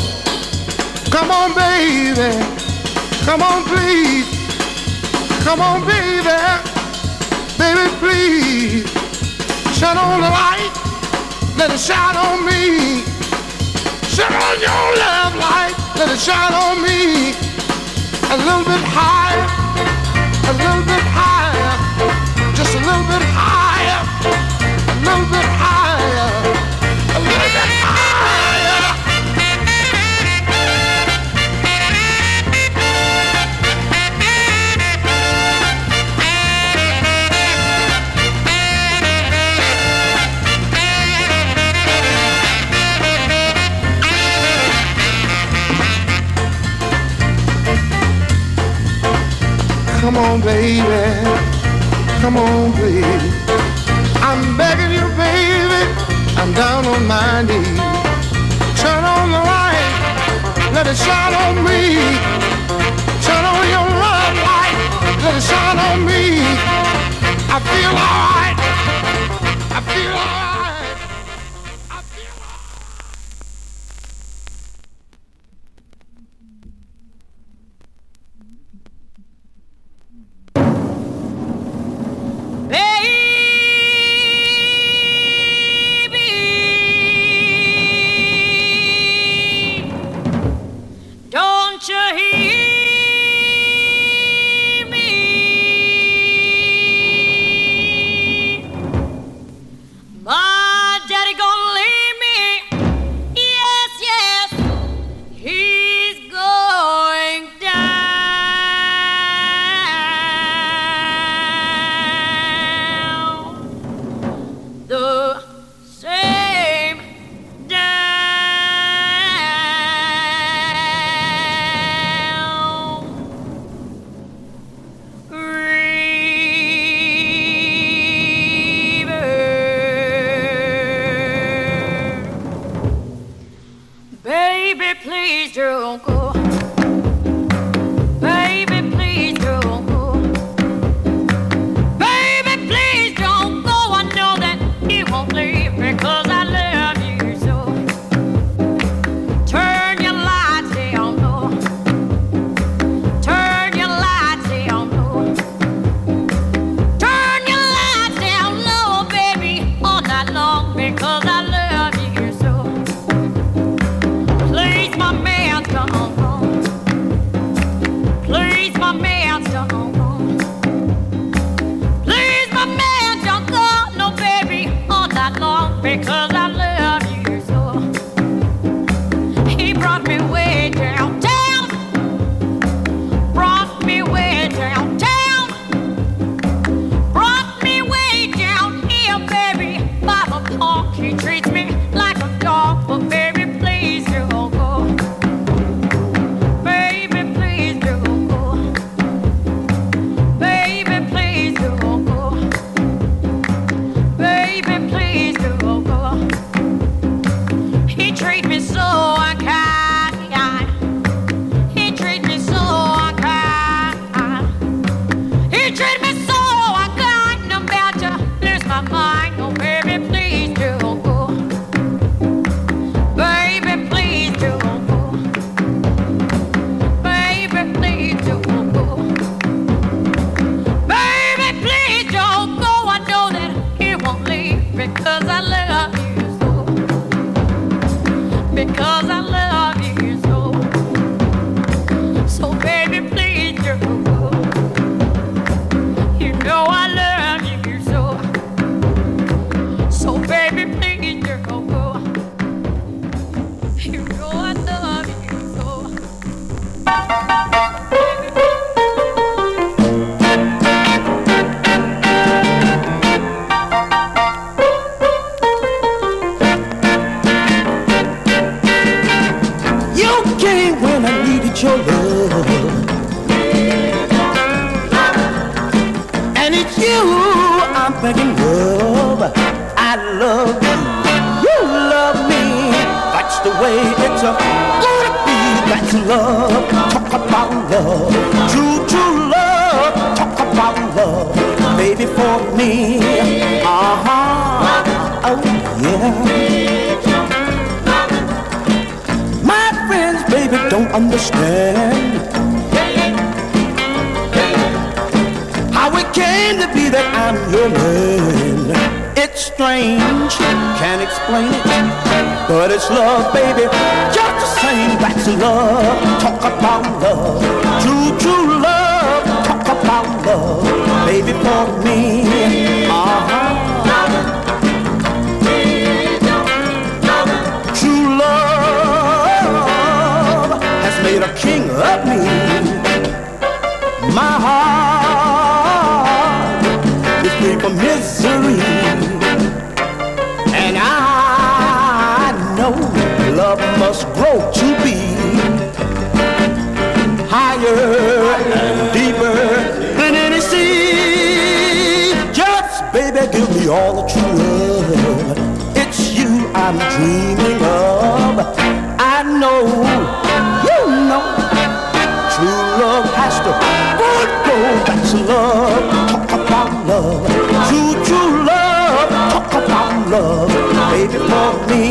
Come on, baby. Come on, please. Come on, baby. Baby, please. Shut on the light. Let it shine on me. Shut on your love light. Let it shine on me. A little bit higher. A little bit higher. Just a little bit higher. A little bit higher. Come on, baby. Come on, baby. I'm begging you, baby. I'm down on my knees. Turn on the light. Let it shine on me. Turn on your love light. Let it shine on me. I feel alright.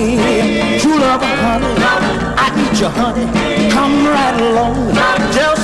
True love, honey, I need you, honey. Come right along. Just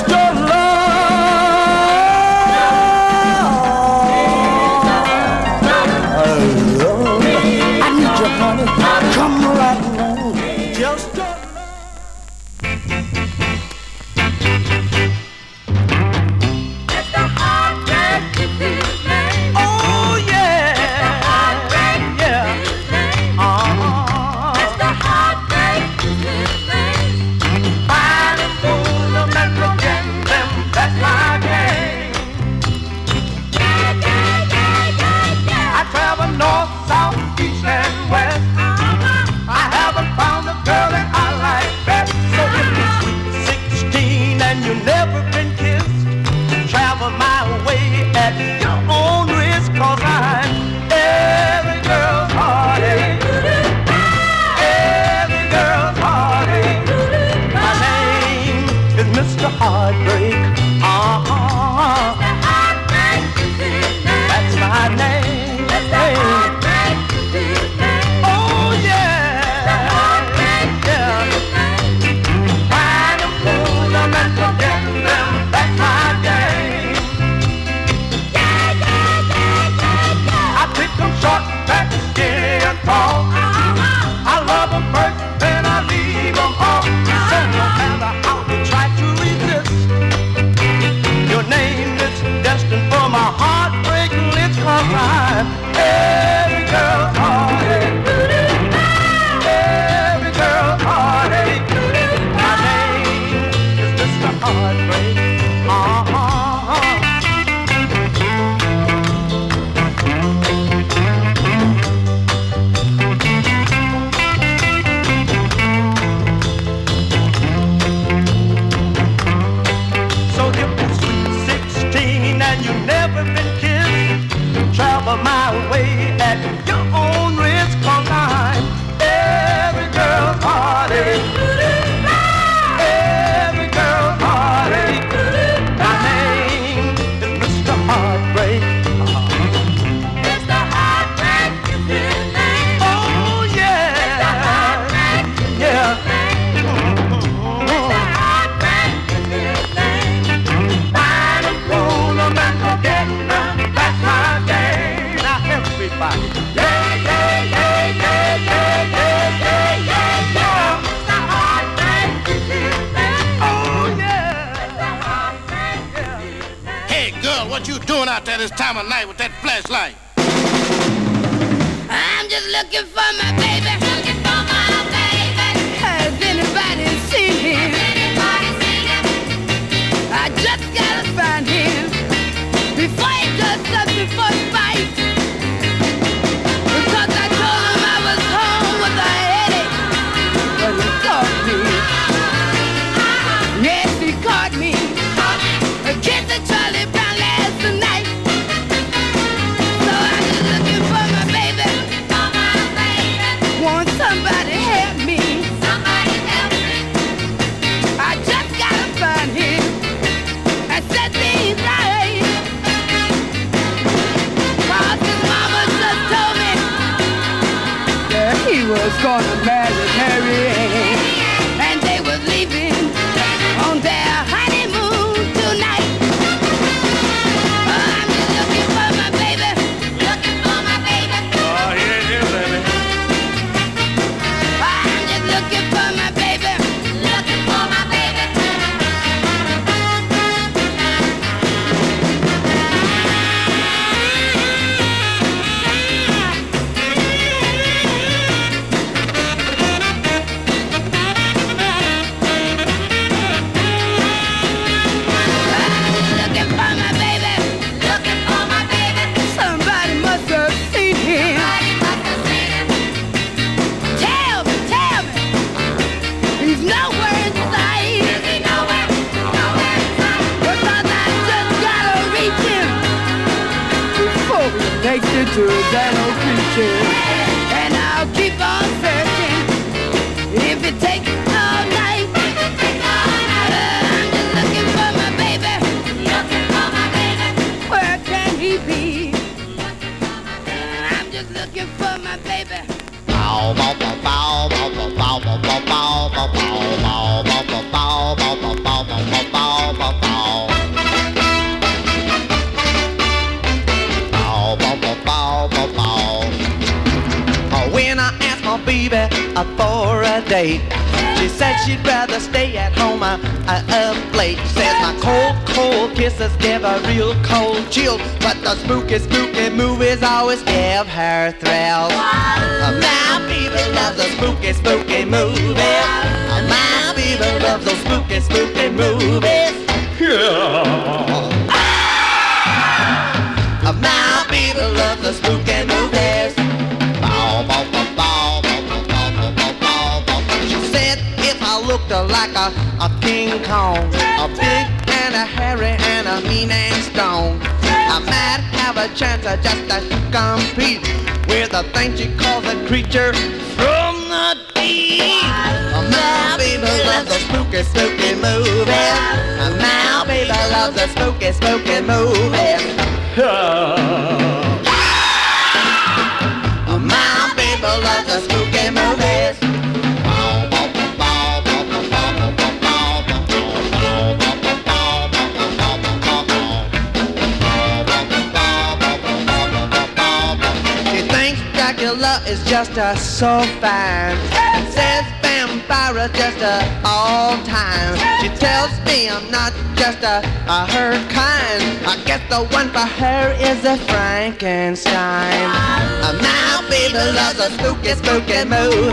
the spooky, spooky movers.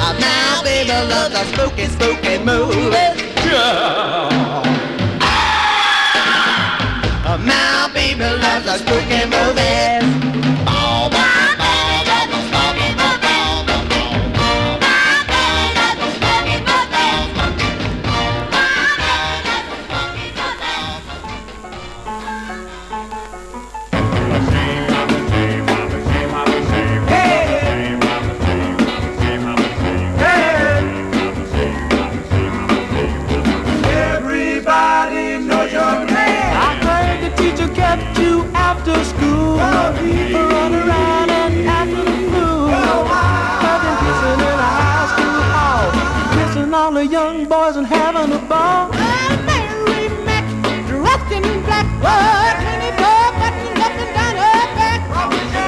I'll now be the love the spooky, spooky movers. Yeah. I'll now be the love the spooky movers. young boys and having a ball. A Mary Mac, dressed in black, what penny boy, buttons up and down her back.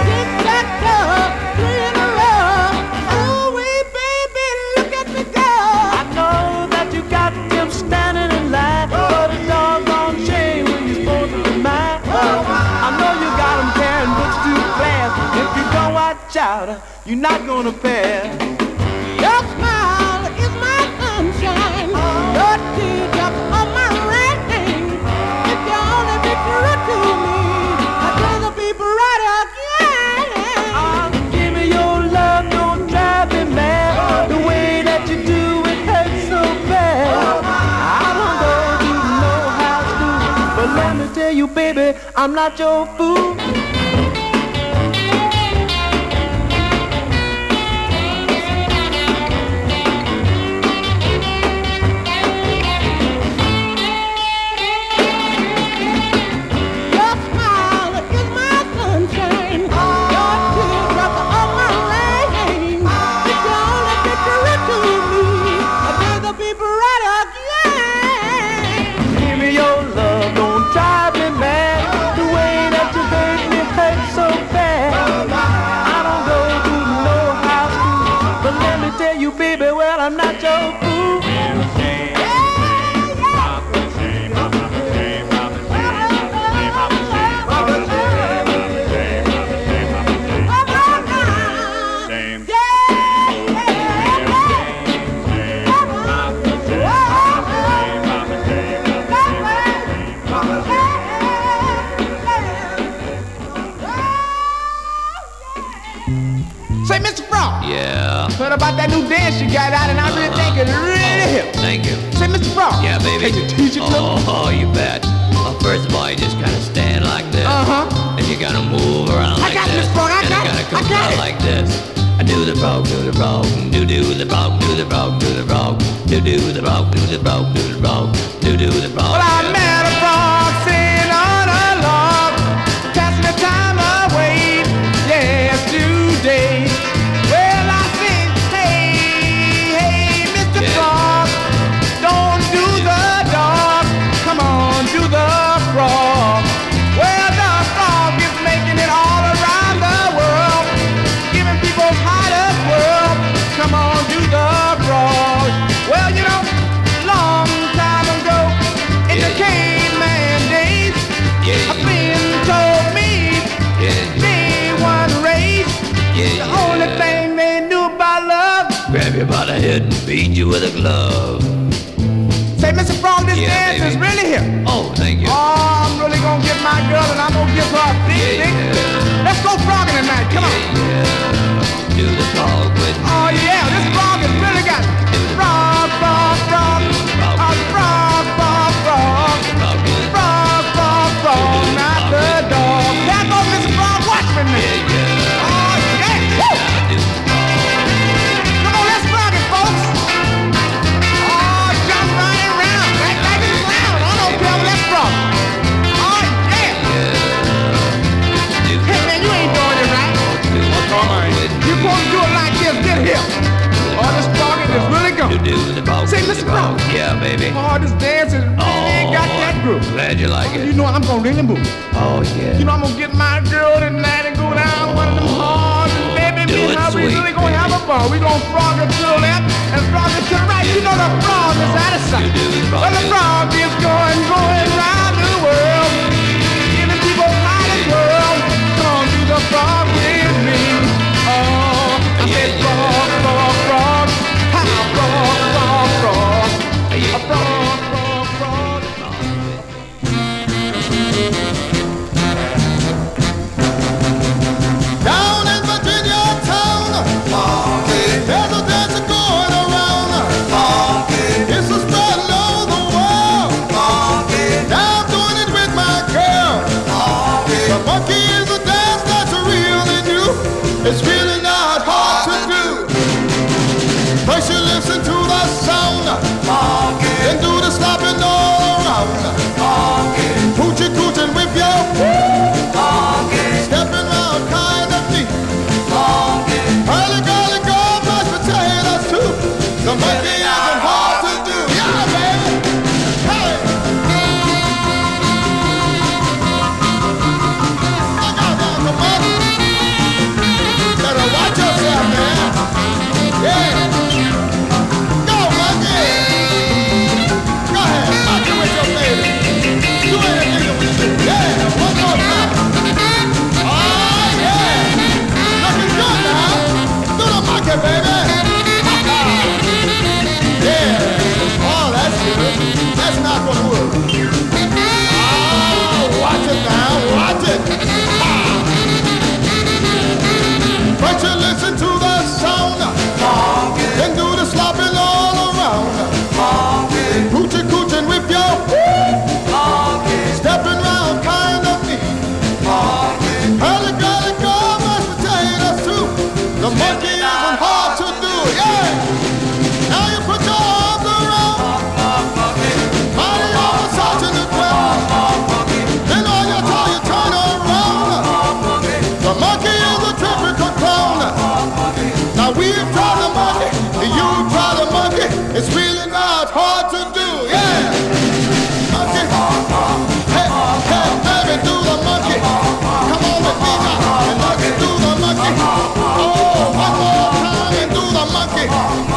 Tic tac toe, three in a row. Oh, wee baby, look at me go. I know that you got them standing in line, but a doggone shame when you're supposed to be mine. I know you got them carrying books too fast. If you don't watch out, you're not gonna pass. I'm not your fool. Dance you got out, and I really think it's really hip. Thank you. Say, Mr. Frog. Yeah, baby. Can you teach it to me? Oh, you bet. Well, first of all, you just kind of stand like this. Uh-huh. And you gotta move around I like got it, this. Frog, I and got it it, gotta I come got out it. like this. I do the frog, do the frog, do do the frog, do the frog, do the frog, do do the frog, do the frog, do the frog, do do the frog. Well, I met you by the head and beat you with a glove. Say, Mr. Frog, this Yeah, dance baby. is really here. Oh, thank you. Oh, I'm really gonna get my girl and I'm gonna give her a big, big. Let's go frogging tonight. Come on. Do the frog with oh, me. Oh yeah, really going. Do the frog, Say, Mr. Frog. Yeah, baby. Oh, dance is really got that groove. Glad you like You it. You know I'm gonna ring really move. Oh, yeah. You know I'm gonna get my girl tonight and go down one of them oh, halls and baby, Do me and her, we really gonna have a ball. We gonna frog it to the left and frog it to the right. You know the frog is out of sight. Well, the frog is going, going round Hey!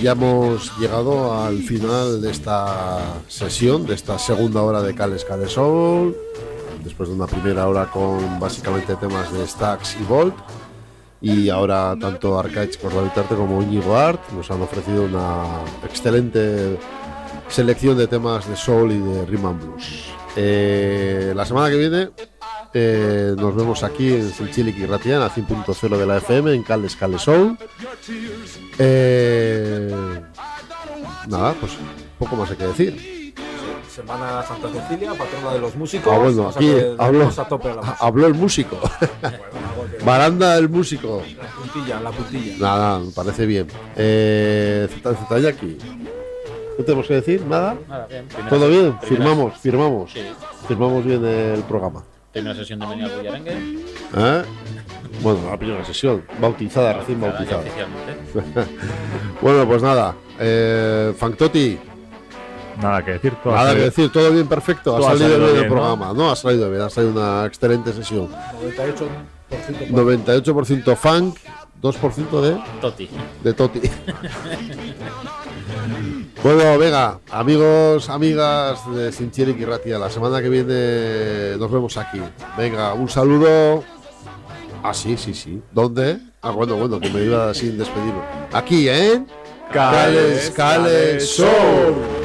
ya hemos llegado al final de esta sesión, de esta segunda hora de Cales Cales Soul, después de una primera hora con básicamente temas de Stacks y Volt. Y ahora tanto Arcaich Cordavitarte como Íñigo Art nos han ofrecido una excelente selección de temas de soul y de rhythm and blues. Eh, la semana que viene eh, nos vemos aquí en Sinchilic y Ratiana, 100.0 de la FM, en Caldes Cale Soul. Eh, nada, pues poco más hay que decir. Semana Santa Cecilia, patrona de los músicos. Ah, bueno, a aquí habló, a a el músico. *laughs* Baranda del músico. La puntilla, la puntilla. Nada, me parece bien. Eh, Zeta- Zetayaki, ¿qué tenemos que decir? ¿Nada? Nada, bien. Primera ¿Todo bien? primera Firmamos, firmamos. Sí. Firmamos bien el programa. Primera sesión de Menea Bullarengue. ¿Eh? Bueno, la primera sesión, bautizada, recién Bautizada bautizada. *laughs* bueno, pues nada. Eh, Fanctoti, Nada que decir. todo nada que decir, todo bien perfecto. Ha todo ha salido, salido bien el bien, ¿no? programa, ¿no? Ha salido bien, ha salido una excelente sesión. 98%. 98% funk, 2% de, Toti. de Toti. *laughs* Bueno, venga, amigos, amigas de Sinchirik y Ratia, la semana que viene nos vemos aquí. Venga, un saludo. Ah, sí, sí, sí. ¿Dónde? Ah, bueno, bueno, que me iba sin despedirme. Aquí, ¿eh? Cales, Cales, Cales, Cales, Show.